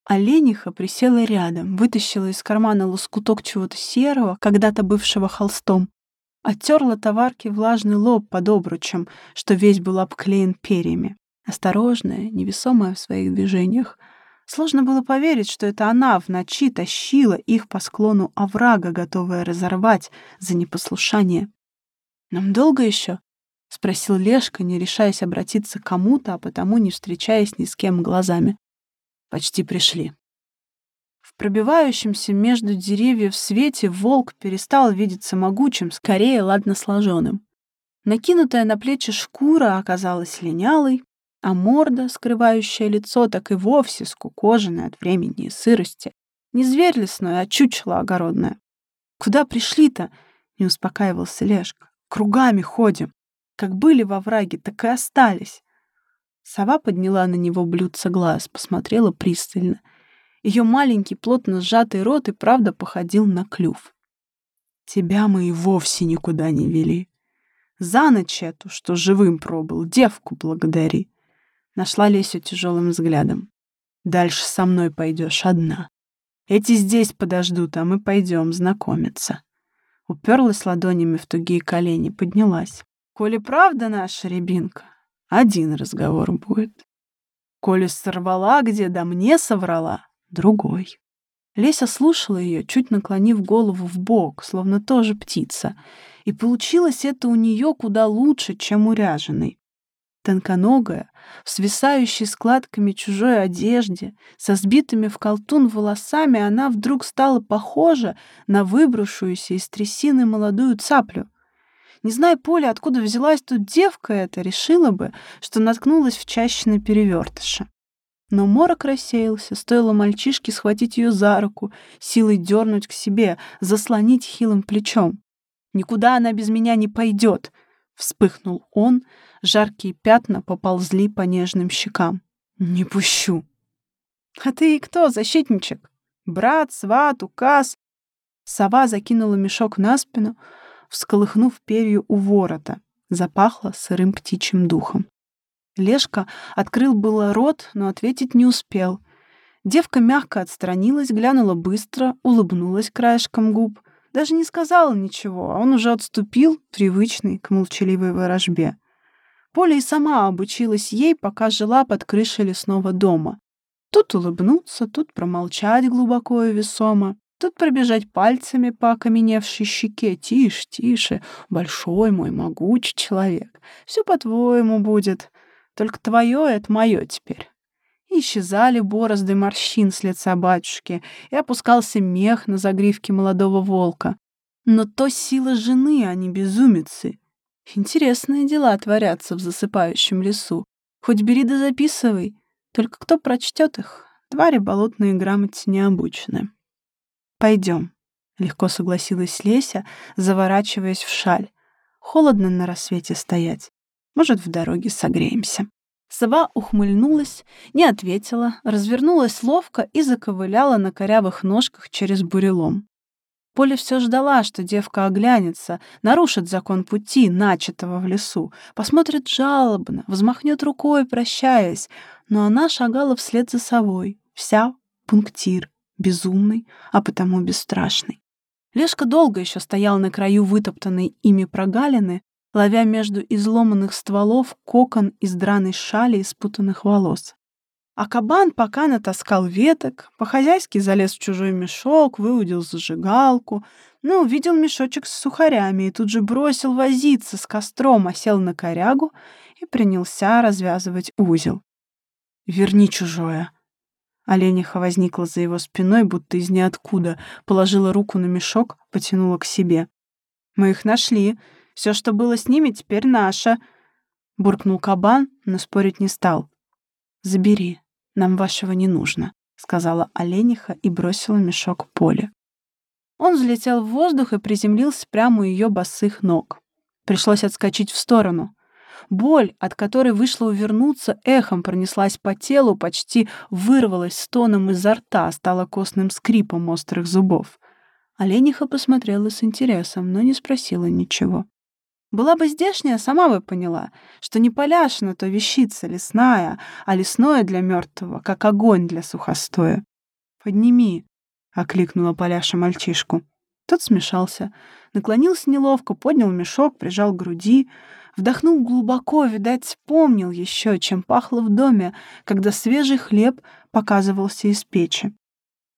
Олениха присела рядом, вытащила из кармана лоскуток чего-то серого, когда-то бывшего холстом, оттерла товарки влажный лоб под обручем, что весь был обклеен перьями. Осторожная, невесомая в своих движениях. Сложно было поверить, что это она в ночи тащила их по склону оврага, готовая разорвать за непослушание. «Нам долго еще?» — спросил Лешка, не решаясь обратиться к кому-то, а потому не встречаясь ни с кем глазами. «Почти пришли». Пробивающемся между деревьев свете волк перестал видеться могучим, скорее ладно сложенным. Накинутая на плечи шкура оказалась линялой, а морда, скрывающая лицо, так и вовсе скукоженная от времени и сырости. Не зверь лесной, а чучело огородное. «Куда пришли-то?» — не успокаивался Лешка. «Кругами ходим. Как были во враге, так и остались. Сова подняла на него блюдце глаз, посмотрела пристально. Ее маленький, плотно сжатый рот и правда походил на клюв. «Тебя мы и вовсе никуда не вели. За ночь эту, что живым пробыл, девку благодари». Нашла Лесю тяжелым взглядом. «Дальше со мной пойдешь одна. Эти здесь подождут, а мы пойдем знакомиться». Уперлась ладонями в тугие колени, поднялась. Коли правда наша рябинка, один разговор будет. Коли сорвала где, да мне соврала, другой. Леся слушала ее, чуть наклонив голову в бок, словно тоже птица, и получилось это у нее куда лучше, чем у ряженой. Тонконогая, в свисающей складками чужой одежде, со сбитыми в колтун волосами, она вдруг стала похожа на выброшуюся из трясины молодую цаплю — не зная Поля, откуда взялась тут девка эта, решила бы, что наткнулась в чаще на перевертыша. Но морок рассеялся, стоило мальчишке схватить ее за руку, силой дернуть к себе, заслонить хилым плечом. «Никуда она без меня не пойдет!» — вспыхнул он, жаркие пятна поползли по нежным щекам. «Не пущу!» «А ты и кто, защитничек? Брат, сват, указ?» Сова закинула мешок на спину, всколыхнув перью у ворота. Запахло сырым птичьим духом. Лешка открыл было рот, но ответить не успел. Девка мягко отстранилась, глянула быстро, улыбнулась краешком губ. Даже не сказала ничего, а он уже отступил, привычный к молчаливой ворожбе. Поля и сама обучилась ей, пока жила под крышей лесного дома. Тут улыбнуться, тут промолчать глубоко и весомо. Тут пробежать пальцами по окаменевшей щеке. Тише, тише, большой мой могучий человек. Все по-твоему будет. Только твое — это мое теперь. И исчезали борозды морщин с лица батюшки, и опускался мех на загривке молодого волка. Но то сила жены, а не безумицы. Интересные дела творятся в засыпающем лесу. Хоть бери да записывай. Только кто прочтет их? Твари болотные грамоте не обучены. Пойдем, легко согласилась Леся, заворачиваясь в шаль. Холодно на рассвете стоять. Может, в дороге согреемся. Сова ухмыльнулась, не ответила, развернулась ловко и заковыляла на корявых ножках через бурелом. Поля все ждала, что девка оглянется, нарушит закон пути, начатого в лесу, посмотрит жалобно, взмахнет рукой, прощаясь, но она шагала вслед за совой, вся пунктир, безумный, а потому бесстрашный. Лешка долго еще стоял на краю вытоптанной ими прогалины, ловя между изломанных стволов кокон из драной шали и спутанных волос. А кабан пока натаскал веток, по-хозяйски залез в чужой мешок, выудил зажигалку, ну, увидел мешочек с сухарями и тут же бросил возиться с костром, осел на корягу и принялся развязывать узел. «Верни чужое», Олениха возникла за его спиной, будто из ниоткуда, положила руку на мешок, потянула к себе. «Мы их нашли. Все, что было с ними, теперь наше», — буркнул кабан, но спорить не стал. «Забери. «Нам вашего не нужно», — сказала олениха и бросила мешок поле. Он взлетел в воздух и приземлился прямо у ее босых ног. Пришлось отскочить в сторону. Боль, от которой вышло увернуться, эхом пронеслась по телу, почти вырвалась стоном изо рта, стала костным скрипом острых зубов. Олениха посмотрела с интересом, но не спросила ничего. Была бы здешняя, сама бы поняла, что не поляшина то вещица лесная, а лесное для мертвого, как огонь для сухостоя. «Подними», — окликнула поляша мальчишку. Тот смешался, наклонился неловко, поднял мешок, прижал к груди, вдохнул глубоко, видать, помнил еще, чем пахло в доме, когда свежий хлеб показывался из печи.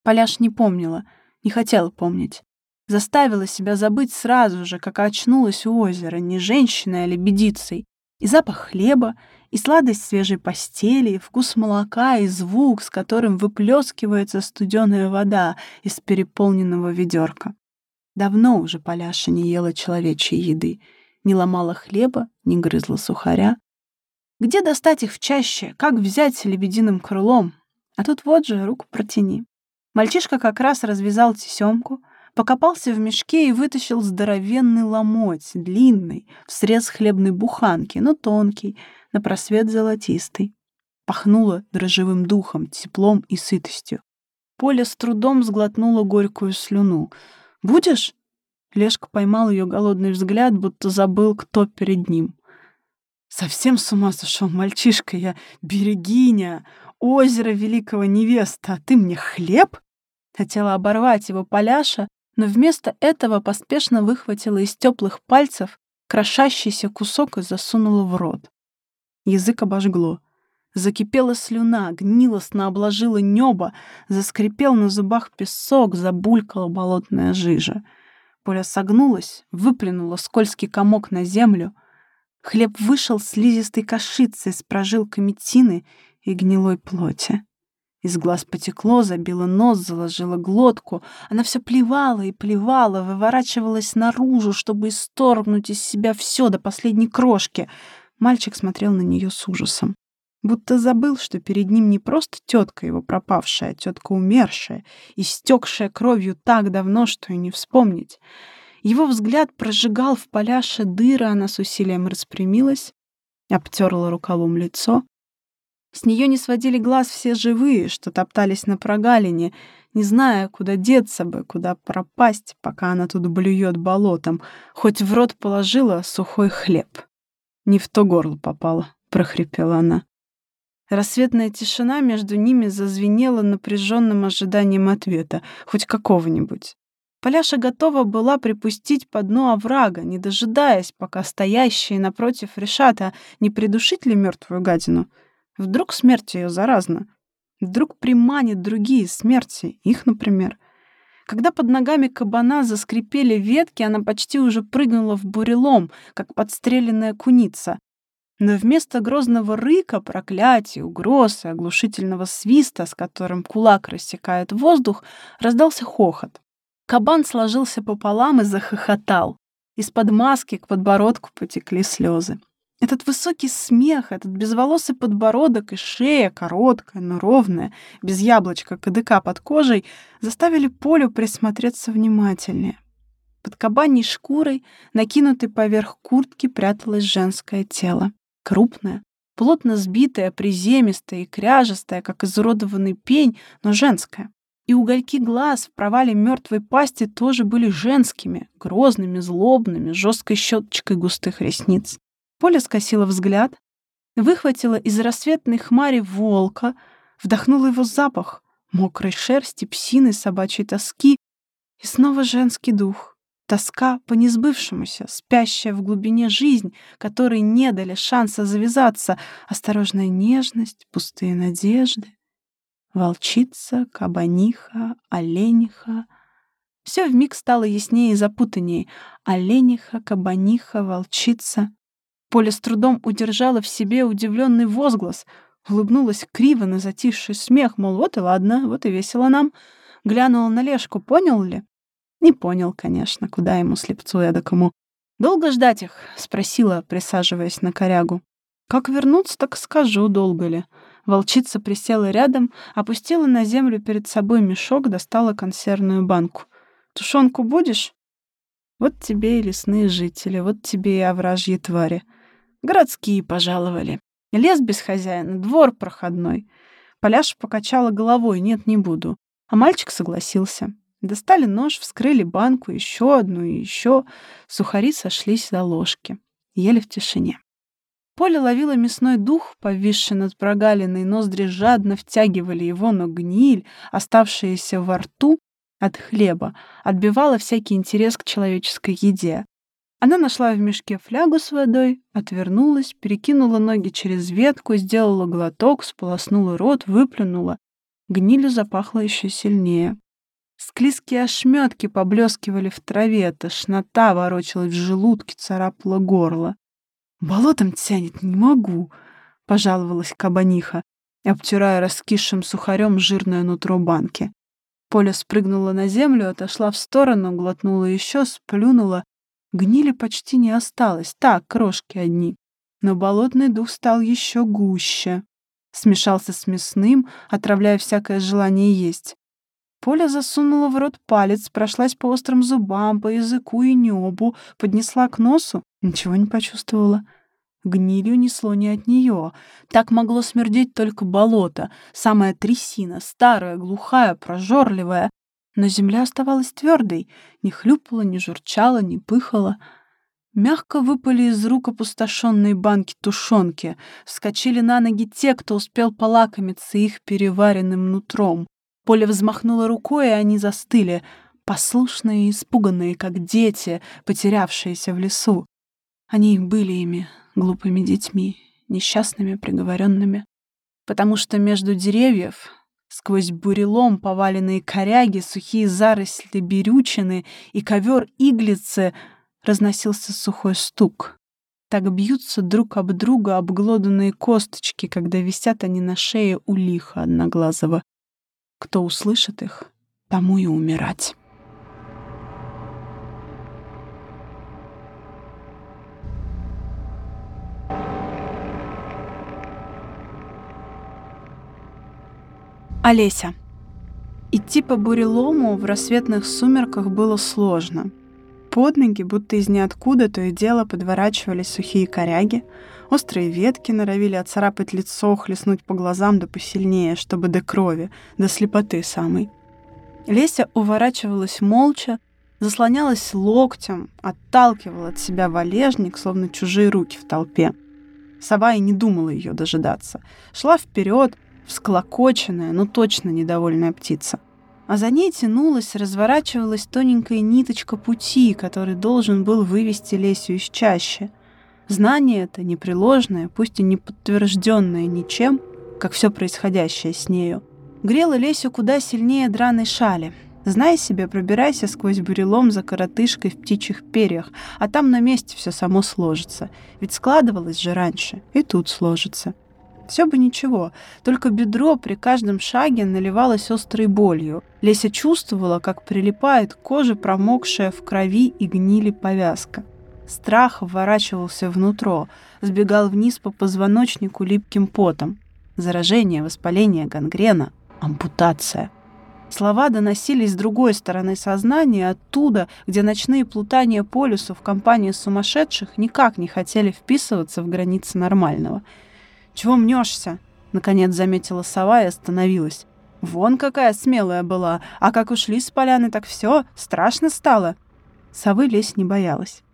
Поляш не помнила, не хотела помнить. Заставила себя забыть сразу же, как очнулась у озера, не женщиной, а лебедицей. И запах хлеба, и сладость свежей постели, и вкус молока, и звук, с которым выплескивается студеная вода из переполненного ведерка. Давно уже Поляша не ела человечьей еды, не ломала хлеба, не грызла сухаря. Где достать их в чаще? Как взять лебединым крылом? А тут вот же, руку протяни. Мальчишка как раз развязал тесемку, покопался в мешке и вытащил здоровенный ломоть, длинный, в срез хлебной буханки, но тонкий, на просвет золотистый. Пахнуло дрожжевым духом, теплом и сытостью. Поля с трудом сглотнула горькую слюну — Будешь?» Лешка поймал ее голодный взгляд, будто забыл, кто перед ним. «Совсем с ума сошел мальчишка я, берегиня, озеро великого невеста, а ты мне хлеб?» Хотела оборвать его поляша, но вместо этого поспешно выхватила из теплых пальцев крошащийся кусок и засунула в рот. Язык обожгло. Закипела слюна, гнилостно обложила небо, заскрипел на зубах песок, забулькала болотная жижа. Поля согнулась, выплюнула скользкий комок на землю. Хлеб вышел слизистой кашицей с прожилками тины и гнилой плоти. Из глаз потекло, забило нос, заложило глотку. Она все плевала и плевала, выворачивалась наружу, чтобы исторгнуть из себя все до последней крошки. Мальчик смотрел на нее с ужасом. Будто забыл, что перед ним не просто тетка его пропавшая, а тетка умершая, истекшая кровью так давно, что и не вспомнить. Его взгляд прожигал в поляше дыры, она с усилием распрямилась, обтерла рукавом лицо. С нее не сводили глаз все живые, что топтались на прогалине, не зная, куда деться бы, куда пропасть, пока она тут блюет болотом, хоть в рот положила сухой хлеб. «Не в то горло попала», — прохрипела она. Рассветная тишина между ними зазвенела напряженным ожиданием ответа, хоть какого-нибудь. Поляша готова была припустить по дну оврага, не дожидаясь, пока стоящие напротив решат, а не придушить ли мертвую гадину. Вдруг смерть ее заразна. Вдруг приманит другие смерти, их, например. Когда под ногами кабана заскрипели ветки, она почти уже прыгнула в бурелом, как подстреленная куница. Но вместо грозного рыка, проклятий, угроз и оглушительного свиста, с которым кулак рассекает воздух, раздался хохот. Кабан сложился пополам и захохотал. Из-под маски к подбородку потекли слезы. Этот высокий смех, этот безволосый подбородок и шея, короткая, но ровная, без яблочка кадыка под кожей, заставили Полю присмотреться внимательнее. Под кабаньей шкурой, накинутой поверх куртки, пряталось женское тело крупная, плотно сбитая, приземистая и кряжестая, как изуродованный пень, но женская. И угольки глаз в провале мертвой пасти тоже были женскими, грозными, злобными, жесткой щеточкой густых ресниц. Поля скосила взгляд, выхватила из рассветной хмари волка, вдохнула его запах, мокрой шерсти, псины, собачьей тоски и снова женский дух. Тоска по несбывшемуся, спящая в глубине жизнь, которой не дали шанса завязаться, осторожная нежность, пустые надежды. Волчица, кабаниха, олениха. Все вмиг стало яснее и запутаннее. Олениха, кабаниха, волчица. Поля с трудом удержала в себе удивленный возглас, улыбнулась криво на затихший смех, мол, вот и ладно, вот и весело нам. Глянула на Лешку, понял ли? Не понял, конечно, куда ему слепцу эдакому. «Долго ждать их?» — спросила, присаживаясь на корягу. «Как вернуться, так скажу, долго ли. Волчица присела рядом, опустила на землю перед собой мешок, достала консервную банку. «Тушенку будешь?» Вот тебе и лесные жители, вот тебе и овражьи твари. Городские пожаловали. Лес без хозяина, двор проходной. Поляш покачала головой, нет, не буду. А мальчик согласился. Достали нож, вскрыли банку, еще одну и еще. Сухари сошлись за ложки. Ели в тишине. Поле ловило мясной дух, повисший над прогалиной, ноздри жадно втягивали его, но гниль, оставшаяся во рту от хлеба, отбивала всякий интерес к человеческой еде. Она нашла в мешке флягу с водой, отвернулась, перекинула ноги через ветку, сделала глоток, сполоснула рот, выплюнула. Гнилью запахло еще сильнее. Склизкие ошметки поблескивали в траве, тошнота ворочалась в желудке, царапала горло. «Болотом тянет, не могу», — пожаловалась кабаниха, обтирая раскисшим сухарем жирное нутро банки. Поля спрыгнула на землю, отошла в сторону, глотнула еще, сплюнула. Гнили почти не осталось, так, крошки одни. Но болотный дух стал еще гуще. Смешался с мясным, отравляя всякое желание есть. Поля засунула в рот палец, прошлась по острым зубам, по языку и небу, поднесла к носу, ничего не почувствовала. Гнилью несло не от нее. Так могло смердеть только болото, самая трясина, старая, глухая, прожорливая. Но земля оставалась твердой, не хлюпала, не журчала, не пыхала. Мягко выпали из рук опустошенные банки тушенки, вскочили на ноги те, кто успел полакомиться их переваренным нутром. Поля взмахнула рукой, и они застыли, послушные и испуганные, как дети, потерявшиеся в лесу. Они были ими, глупыми детьми, несчастными, приговоренными. Потому что между деревьев, сквозь бурелом поваленные коряги, сухие заросли берючины и ковер иглицы, разносился сухой стук. Так бьются друг об друга обглоданные косточки, когда висят они на шее у лиха одноглазого. Кто услышит их, тому и умирать. Олеся. Идти по бурелому в рассветных сумерках было сложно. Под ноги, будто из ниоткуда, то и дело подворачивались сухие коряги, острые ветки норовили отцарапать лицо, хлестнуть по глазам да посильнее, чтобы до крови, до слепоты самой. Леся уворачивалась молча, заслонялась локтем, отталкивала от себя валежник, словно чужие руки в толпе. Сова и не думала ее дожидаться. Шла вперед, всклокоченная, но точно недовольная птица а за ней тянулась, разворачивалась тоненькая ниточка пути, который должен был вывести Лесю из чащи. Знание это непреложное, пусть и не подтвержденное ничем, как все происходящее с нею, грело Лесю куда сильнее драной шали. Знай себе, пробирайся сквозь бурелом за коротышкой в птичьих перьях, а там на месте все само сложится. Ведь складывалось же раньше, и тут сложится. Все бы ничего, только бедро при каждом шаге наливалось острой болью. Леся чувствовала, как прилипает к коже промокшая в крови и гнили повязка. Страх вворачивался внутрь, сбегал вниз по позвоночнику липким потом. Заражение, воспаление, гангрена, ампутация. Слова доносились с другой стороны сознания, оттуда, где ночные плутания полюсу в компании сумасшедших никак не хотели вписываться в границы нормального — «Чего мнешься?» — наконец заметила сова и остановилась. «Вон какая смелая была, а как ушли с поляны, так все, страшно стало». Совы лезть не боялась,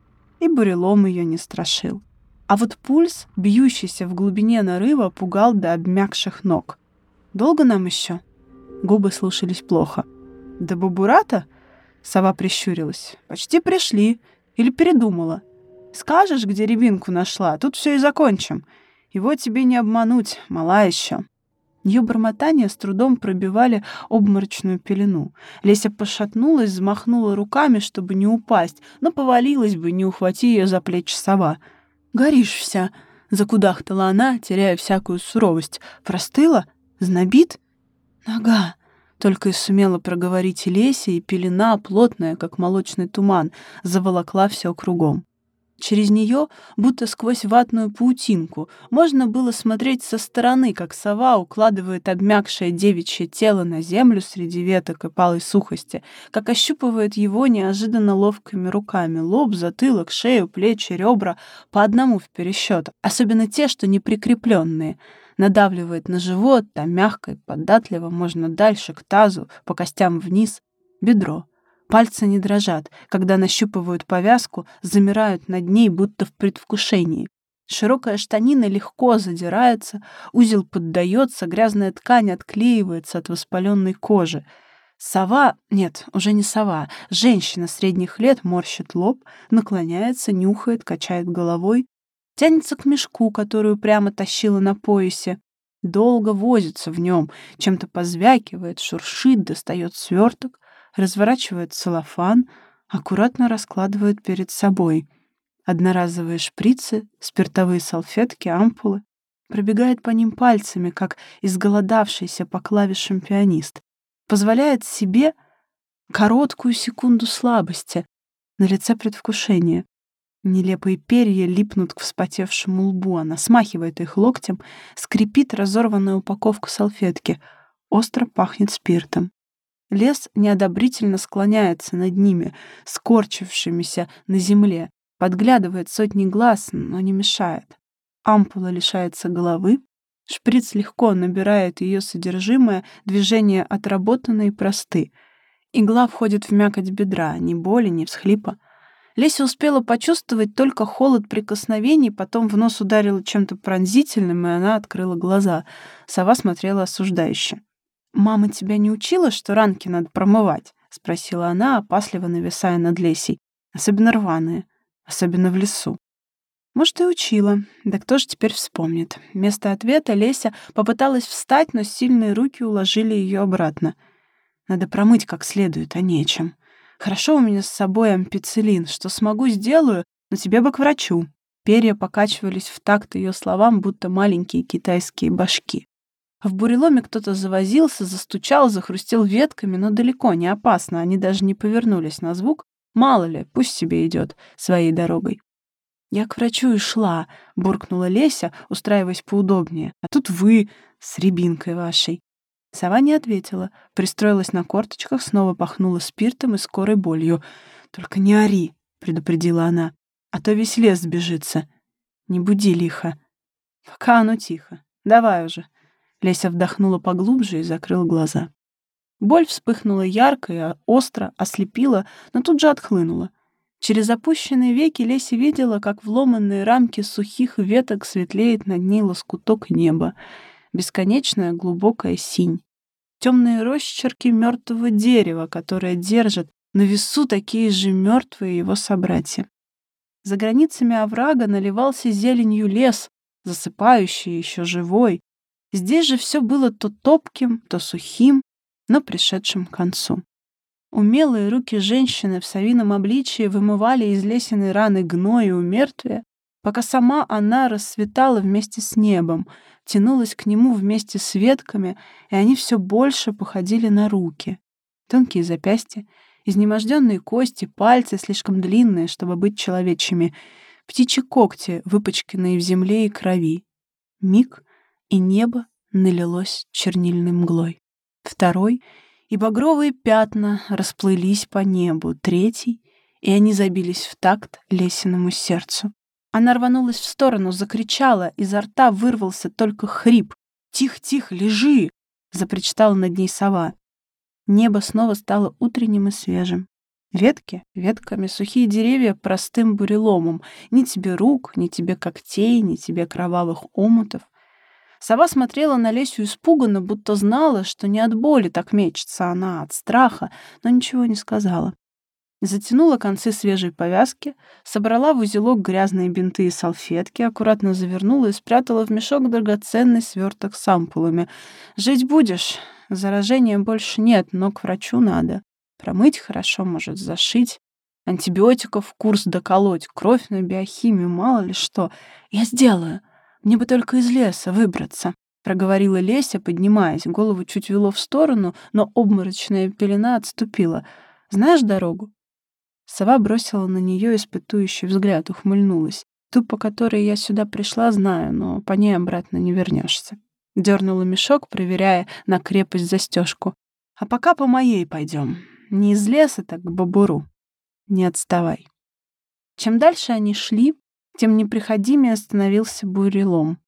и бурелом ее не страшил. А вот пульс, бьющийся в глубине нарыва, пугал до обмякших ног. «Долго нам еще?» Губы слушались плохо. «До Бабурата?» Сова прищурилась. «Почти пришли. Или передумала. Скажешь, где рябинку нашла, тут все и закончим. Его тебе не обмануть, мала еще. Ее бормотания с трудом пробивали обморочную пелену. Леся пошатнулась, взмахнула руками, чтобы не упасть, но повалилась бы, не ухвати ее за плечи сова. «Горишь вся!» — закудахтала она, теряя всякую суровость. «Простыла? Знобит?» «Нога!» — только и сумела проговорить Леся, и пелена, плотная, как молочный туман, заволокла все кругом. Через нее, будто сквозь ватную паутинку, можно было смотреть со стороны, как сова укладывает обмякшее девичье тело на землю среди веток и палой сухости, как ощупывает его неожиданно ловкими руками лоб, затылок, шею, плечи, ребра по одному в пересчет, особенно те, что не прикрепленные. Надавливает на живот, а мягко и податливо можно дальше, к тазу, по костям вниз, бедро. Пальцы не дрожат, когда нащупывают повязку, замирают над ней, будто в предвкушении. Широкая штанина легко задирается, узел поддается, грязная ткань отклеивается от воспаленной кожи. Сова, нет, уже не сова, женщина средних лет морщит лоб, наклоняется, нюхает, качает головой, тянется к мешку, которую прямо тащила на поясе, долго возится в нем, чем-то позвякивает, шуршит, достает сверток, разворачивает целлофан, аккуратно раскладывает перед собой. Одноразовые шприцы, спиртовые салфетки, ампулы. Пробегает по ним пальцами, как изголодавшийся по клавишам пианист. Позволяет себе короткую секунду слабости, на лице предвкушение. Нелепые перья липнут к вспотевшему лбу, она смахивает их локтем, скрипит разорванную упаковку салфетки. Остро пахнет спиртом. Лес неодобрительно склоняется над ними, скорчившимися на земле, подглядывает сотни глаз, но не мешает. Ампула лишается головы, шприц легко набирает ее содержимое, движения отработаны и просты. Игла входит в мякоть бедра, ни боли, ни всхлипа. Леся успела почувствовать только холод прикосновений, потом в нос ударило чем-то пронзительным, и она открыла глаза. Сова смотрела осуждающе. «Мама тебя не учила, что ранки надо промывать?» — спросила она, опасливо нависая над Лесей. «Особенно рваные, особенно в лесу». Может, и учила. Да кто же теперь вспомнит? Вместо ответа Леся попыталась встать, но сильные руки уложили ее обратно. Надо промыть как следует, а нечем. Хорошо у меня с собой ампицилин. Что смогу, сделаю, но тебе бы к врачу. Перья покачивались в такт ее словам, будто маленькие китайские башки. В буреломе кто-то завозился, застучал, захрустел ветками, но далеко не опасно, они даже не повернулись на звук. Мало ли, пусть себе идет своей дорогой. «Я к врачу и шла», — буркнула Леся, устраиваясь поудобнее. «А тут вы с рябинкой вашей». Сова не ответила, пристроилась на корточках, снова пахнула спиртом и скорой болью. «Только не ори», — предупредила она, — «а то весь лес сбежится. Не буди лихо. Пока оно тихо. Давай уже». Леся вдохнула поглубже и закрыла глаза. Боль вспыхнула ярко и остро, ослепила, но тут же отхлынула. Через опущенные веки Леся видела, как в ломанные рамки сухих веток светлеет над ней лоскуток неба. Бесконечная глубокая синь. Темные росчерки мертвого дерева, которое держит на весу такие же мертвые его собратья. За границами оврага наливался зеленью лес, засыпающий еще живой, Здесь же все было то топким, то сухим, но пришедшим к концу. Умелые руки женщины в совином обличии вымывали из лесиной раны гной и умертвие, пока сама она расцветала вместе с небом, тянулась к нему вместе с ветками, и они все больше походили на руки. Тонкие запястья, изнеможденные кости, пальцы слишком длинные, чтобы быть человечьими, птичьи когти, выпачканные в земле и крови. Миг, и небо налилось чернильной мглой. Второй, и багровые пятна расплылись по небу. Третий, и они забились в такт лесеному сердцу. Она рванулась в сторону, закричала, изо рта вырвался только хрип. «Тихо-тихо, лежи!» — запричитала над ней сова. Небо снова стало утренним и свежим. Ветки ветками, сухие деревья простым буреломом. Ни тебе рук, ни тебе когтей, ни тебе кровавых омутов. Сова смотрела на Лесю испуганно, будто знала, что не от боли так мечется она, а от страха, но ничего не сказала. Затянула концы свежей повязки, собрала в узелок грязные бинты и салфетки, аккуратно завернула и спрятала в мешок драгоценный сверток с ампулами. «Жить будешь. Заражения больше нет, но к врачу надо. Промыть хорошо, может, зашить. Антибиотиков курс доколоть, кровь на биохимию, мало ли что. Я сделаю». Мне бы только из леса выбраться, проговорила Леся, поднимаясь. Голову чуть вело в сторону, но обморочная пелена отступила. Знаешь дорогу? Сова бросила на нее испытующий взгляд, ухмыльнулась. Ту, по которой я сюда пришла, знаю, но по ней обратно не вернешься. Дернула мешок, проверяя на крепость застежку. А пока по моей пойдем. Не из леса, так к бабуру. Не отставай. Чем дальше они шли, тем неприходимее становился бурелом.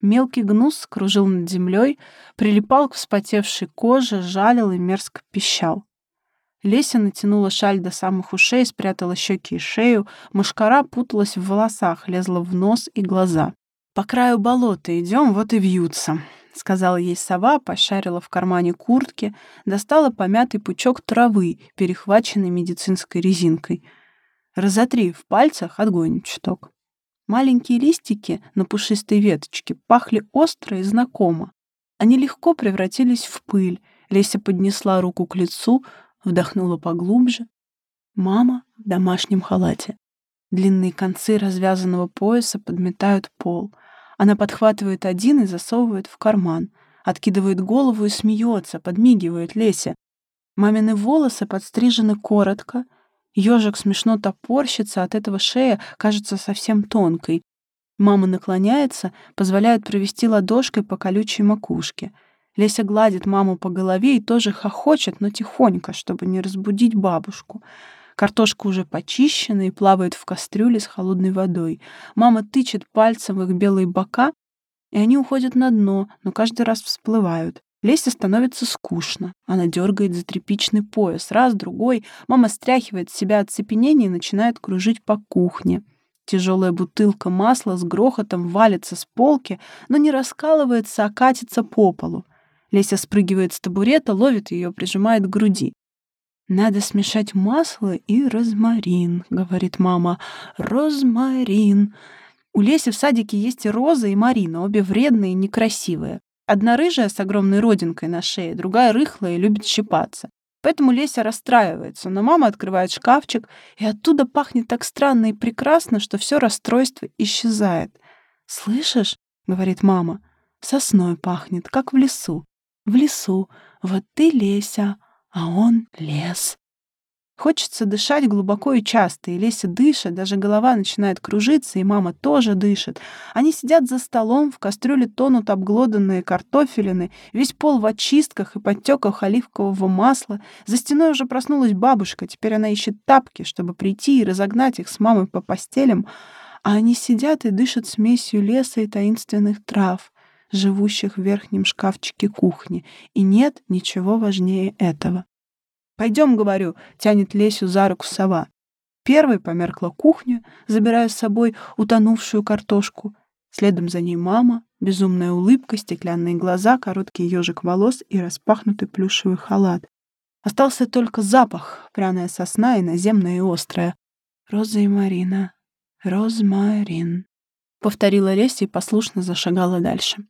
Мелкий гнус кружил над землей, прилипал к вспотевшей коже, жалил и мерзко пищал. Леся натянула шаль до самых ушей, спрятала щеки и шею, мышкара путалась в волосах, лезла в нос и глаза. «По краю болота идем, вот и вьются», — сказала ей сова, пошарила в кармане куртки, достала помятый пучок травы, перехваченный медицинской резинкой. «Разотри в пальцах, отгонь чуток». Маленькие листики на пушистой веточке пахли остро и знакомо. Они легко превратились в пыль. Леся поднесла руку к лицу, вдохнула поглубже. Мама в домашнем халате. Длинные концы развязанного пояса подметают пол. Она подхватывает один и засовывает в карман. Откидывает голову и смеется, подмигивает Лесе. Мамины волосы подстрижены коротко. Ежик смешно топорщится, от этого шея кажется совсем тонкой. Мама наклоняется, позволяет провести ладошкой по колючей макушке — Леся гладит маму по голове и тоже хохочет, но тихонько, чтобы не разбудить бабушку. Картошка уже почищена и плавает в кастрюле с холодной водой. Мама тычет пальцем их белые бока, и они уходят на дно, но каждый раз всплывают. Лесе становится скучно. Она дергает за тряпичный пояс. Раз, другой. Мама стряхивает с себя оцепенение и начинает кружить по кухне. Тяжелая бутылка масла с грохотом валится с полки, но не раскалывается, а катится по полу. Леся спрыгивает с табурета, ловит ее, прижимает к груди. «Надо смешать масло и розмарин», — говорит мама. «Розмарин». У Леси в садике есть и Роза, и Марина, обе вредные и некрасивые. Одна рыжая с огромной родинкой на шее, другая рыхлая и любит щипаться. Поэтому Леся расстраивается, но мама открывает шкафчик, и оттуда пахнет так странно и прекрасно, что все расстройство исчезает. «Слышишь?» — говорит мама. «Сосной пахнет, как в лесу в лесу. Вот ты Леся, а он лес. Хочется дышать глубоко и часто, и Леся дышит, даже голова начинает кружиться, и мама тоже дышит. Они сидят за столом, в кастрюле тонут обглоданные картофелины, весь пол в очистках и подтеках оливкового масла. За стеной уже проснулась бабушка, теперь она ищет тапки, чтобы прийти и разогнать их с мамой по постелям, а они сидят и дышат смесью леса и таинственных трав живущих в верхнем шкафчике кухни, и нет ничего важнее этого. «Пойдем, — говорю, — тянет Лесю за руку сова. Первой померкла кухня, забирая с собой утонувшую картошку. Следом за ней мама, безумная улыбка, стеклянные глаза, короткий ежик волос и распахнутый плюшевый халат. Остался только запах, пряная сосна и наземная и острая. «Роза и Марина, розмарин», — повторила Леся и послушно зашагала дальше.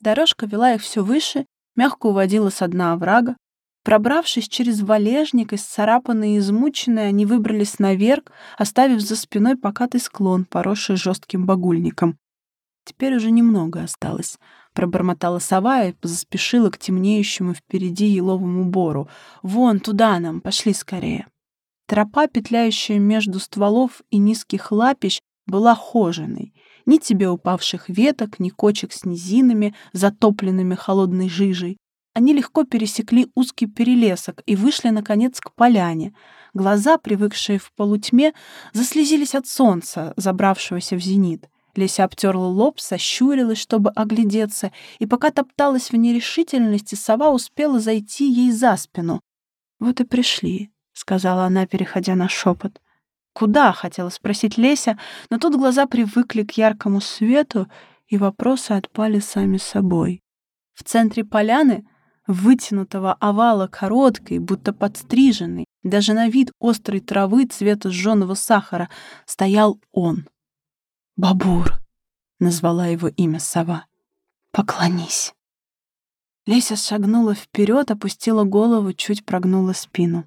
Дорожка вела их все выше, мягко уводила с дна оврага. Пробравшись через валежник, исцарапанные и измученные, они выбрались наверх, оставив за спиной покатый склон, поросший жестким багульником. «Теперь уже немного осталось», — пробормотала сова и заспешила к темнеющему впереди еловому бору. «Вон, туда нам, пошли скорее». Тропа, петляющая между стволов и низких лапищ, была хоженой. Ни тебе упавших веток, ни кочек с низинами, затопленными холодной жижей. Они легко пересекли узкий перелесок и вышли, наконец, к поляне. Глаза, привыкшие в полутьме, заслезились от солнца, забравшегося в зенит. Леся обтерла лоб, сощурилась, чтобы оглядеться, и пока топталась в нерешительности, сова успела зайти ей за спину. «Вот и пришли», — сказала она, переходя на шепот. «Куда?» — хотела спросить Леся, но тут глаза привыкли к яркому свету, и вопросы отпали сами собой. В центре поляны, вытянутого овала короткой, будто подстриженной, даже на вид острой травы цвета сжёного сахара, стоял он. «Бабур», — назвала его имя сова, — «поклонись». Леся шагнула вперед, опустила голову, чуть прогнула спину.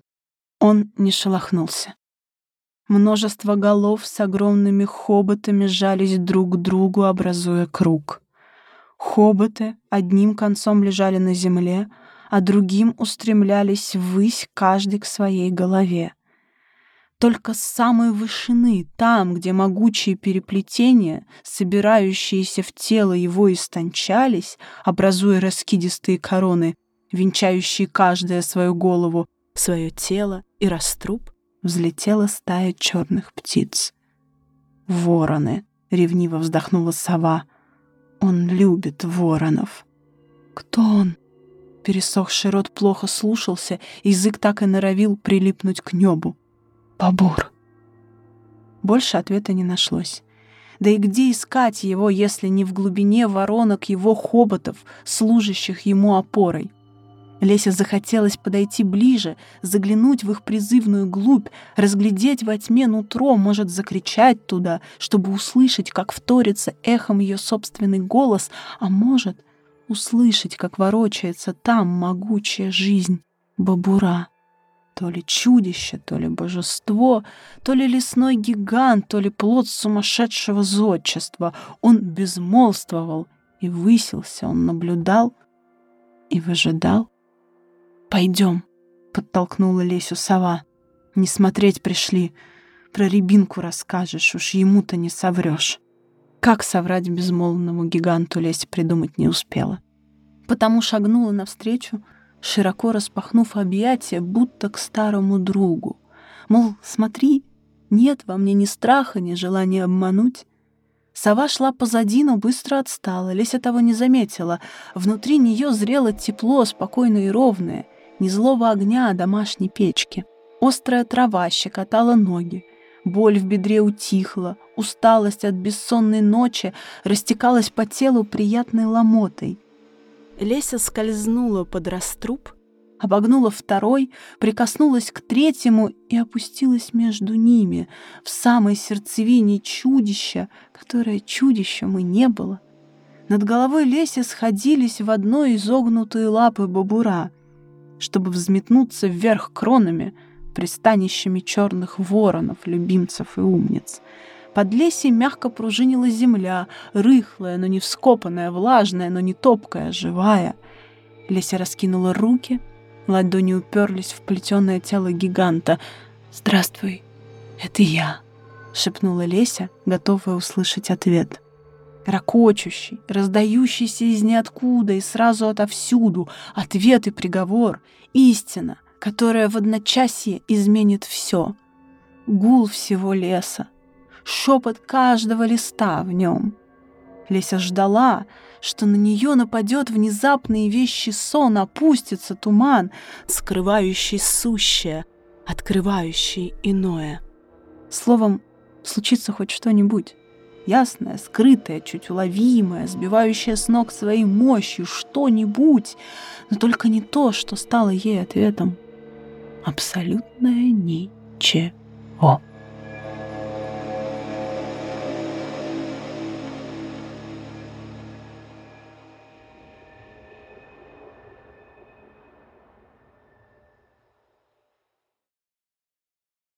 Он не шелохнулся. Множество голов с огромными хоботами жались друг к другу, образуя круг. Хоботы одним концом лежали на земле, а другим устремлялись ввысь каждый к своей голове. Только с самой вышины, там, где могучие переплетения, собирающиеся в тело его, истончались, образуя раскидистые короны, венчающие каждая свою голову, свое тело и раструб, взлетела стая черных птиц. «Вороны!» — ревниво вздохнула сова. «Он любит воронов». «Кто он?» Пересохший рот плохо слушался, язык так и норовил прилипнуть к небу. «Бабур». Больше ответа не нашлось. Да и где искать его, если не в глубине воронок его хоботов, служащих ему опорой? Лесе захотелось подойти ближе, заглянуть в их призывную глубь, разглядеть во тьме нутро, может, закричать туда, чтобы услышать, как вторится эхом ее собственный голос, а может, услышать, как ворочается там могучая жизнь бабура. То ли чудище, то ли божество, то ли лесной гигант, то ли плод сумасшедшего зодчества. Он безмолвствовал и высился, он наблюдал и выжидал. «Пойдем», — подтолкнула Лесю сова. «Не смотреть пришли. Про рябинку расскажешь, уж ему-то не соврешь». Как соврать безмолвному гиганту Леся придумать не успела. Потому шагнула навстречу, широко распахнув объятия, будто к старому другу. Мол, смотри, нет во мне ни страха, ни желания обмануть. Сова шла позади, но быстро отстала. Леся того не заметила. Внутри нее зрело тепло, спокойное и ровное ни злого огня, а домашней печки. Острая трава щекотала ноги. Боль в бедре утихла, усталость от бессонной ночи растекалась по телу приятной ломотой. Леся скользнула под раструб, обогнула второй, прикоснулась к третьему и опустилась между ними, в самой сердцевине чудища, которое чудищем и не было. Над головой Леси сходились в одной изогнутые лапы бабура — чтобы взметнуться вверх кронами, пристанищами черных воронов, любимцев и умниц. Под лесей мягко пружинила земля, рыхлая, но не вскопанная, влажная, но не топкая, живая. Леся раскинула руки, ладони уперлись в плетеное тело гиганта. «Здравствуй, это я», — шепнула Леся, готовая услышать ответ ракочущий, раздающийся из ниоткуда и сразу отовсюду, ответ и приговор, истина, которая в одночасье изменит все. Гул всего леса, шепот каждого листа в нем. Леся ждала, что на нее нападет внезапный вещий сон, опустится туман, скрывающий сущее, открывающий иное. Словом, случится хоть что-нибудь. Ясное, скрытое, чуть уловимое, сбивающее с ног своей мощью что-нибудь, но только не то, что стало ей ответом. Абсолютное ничего.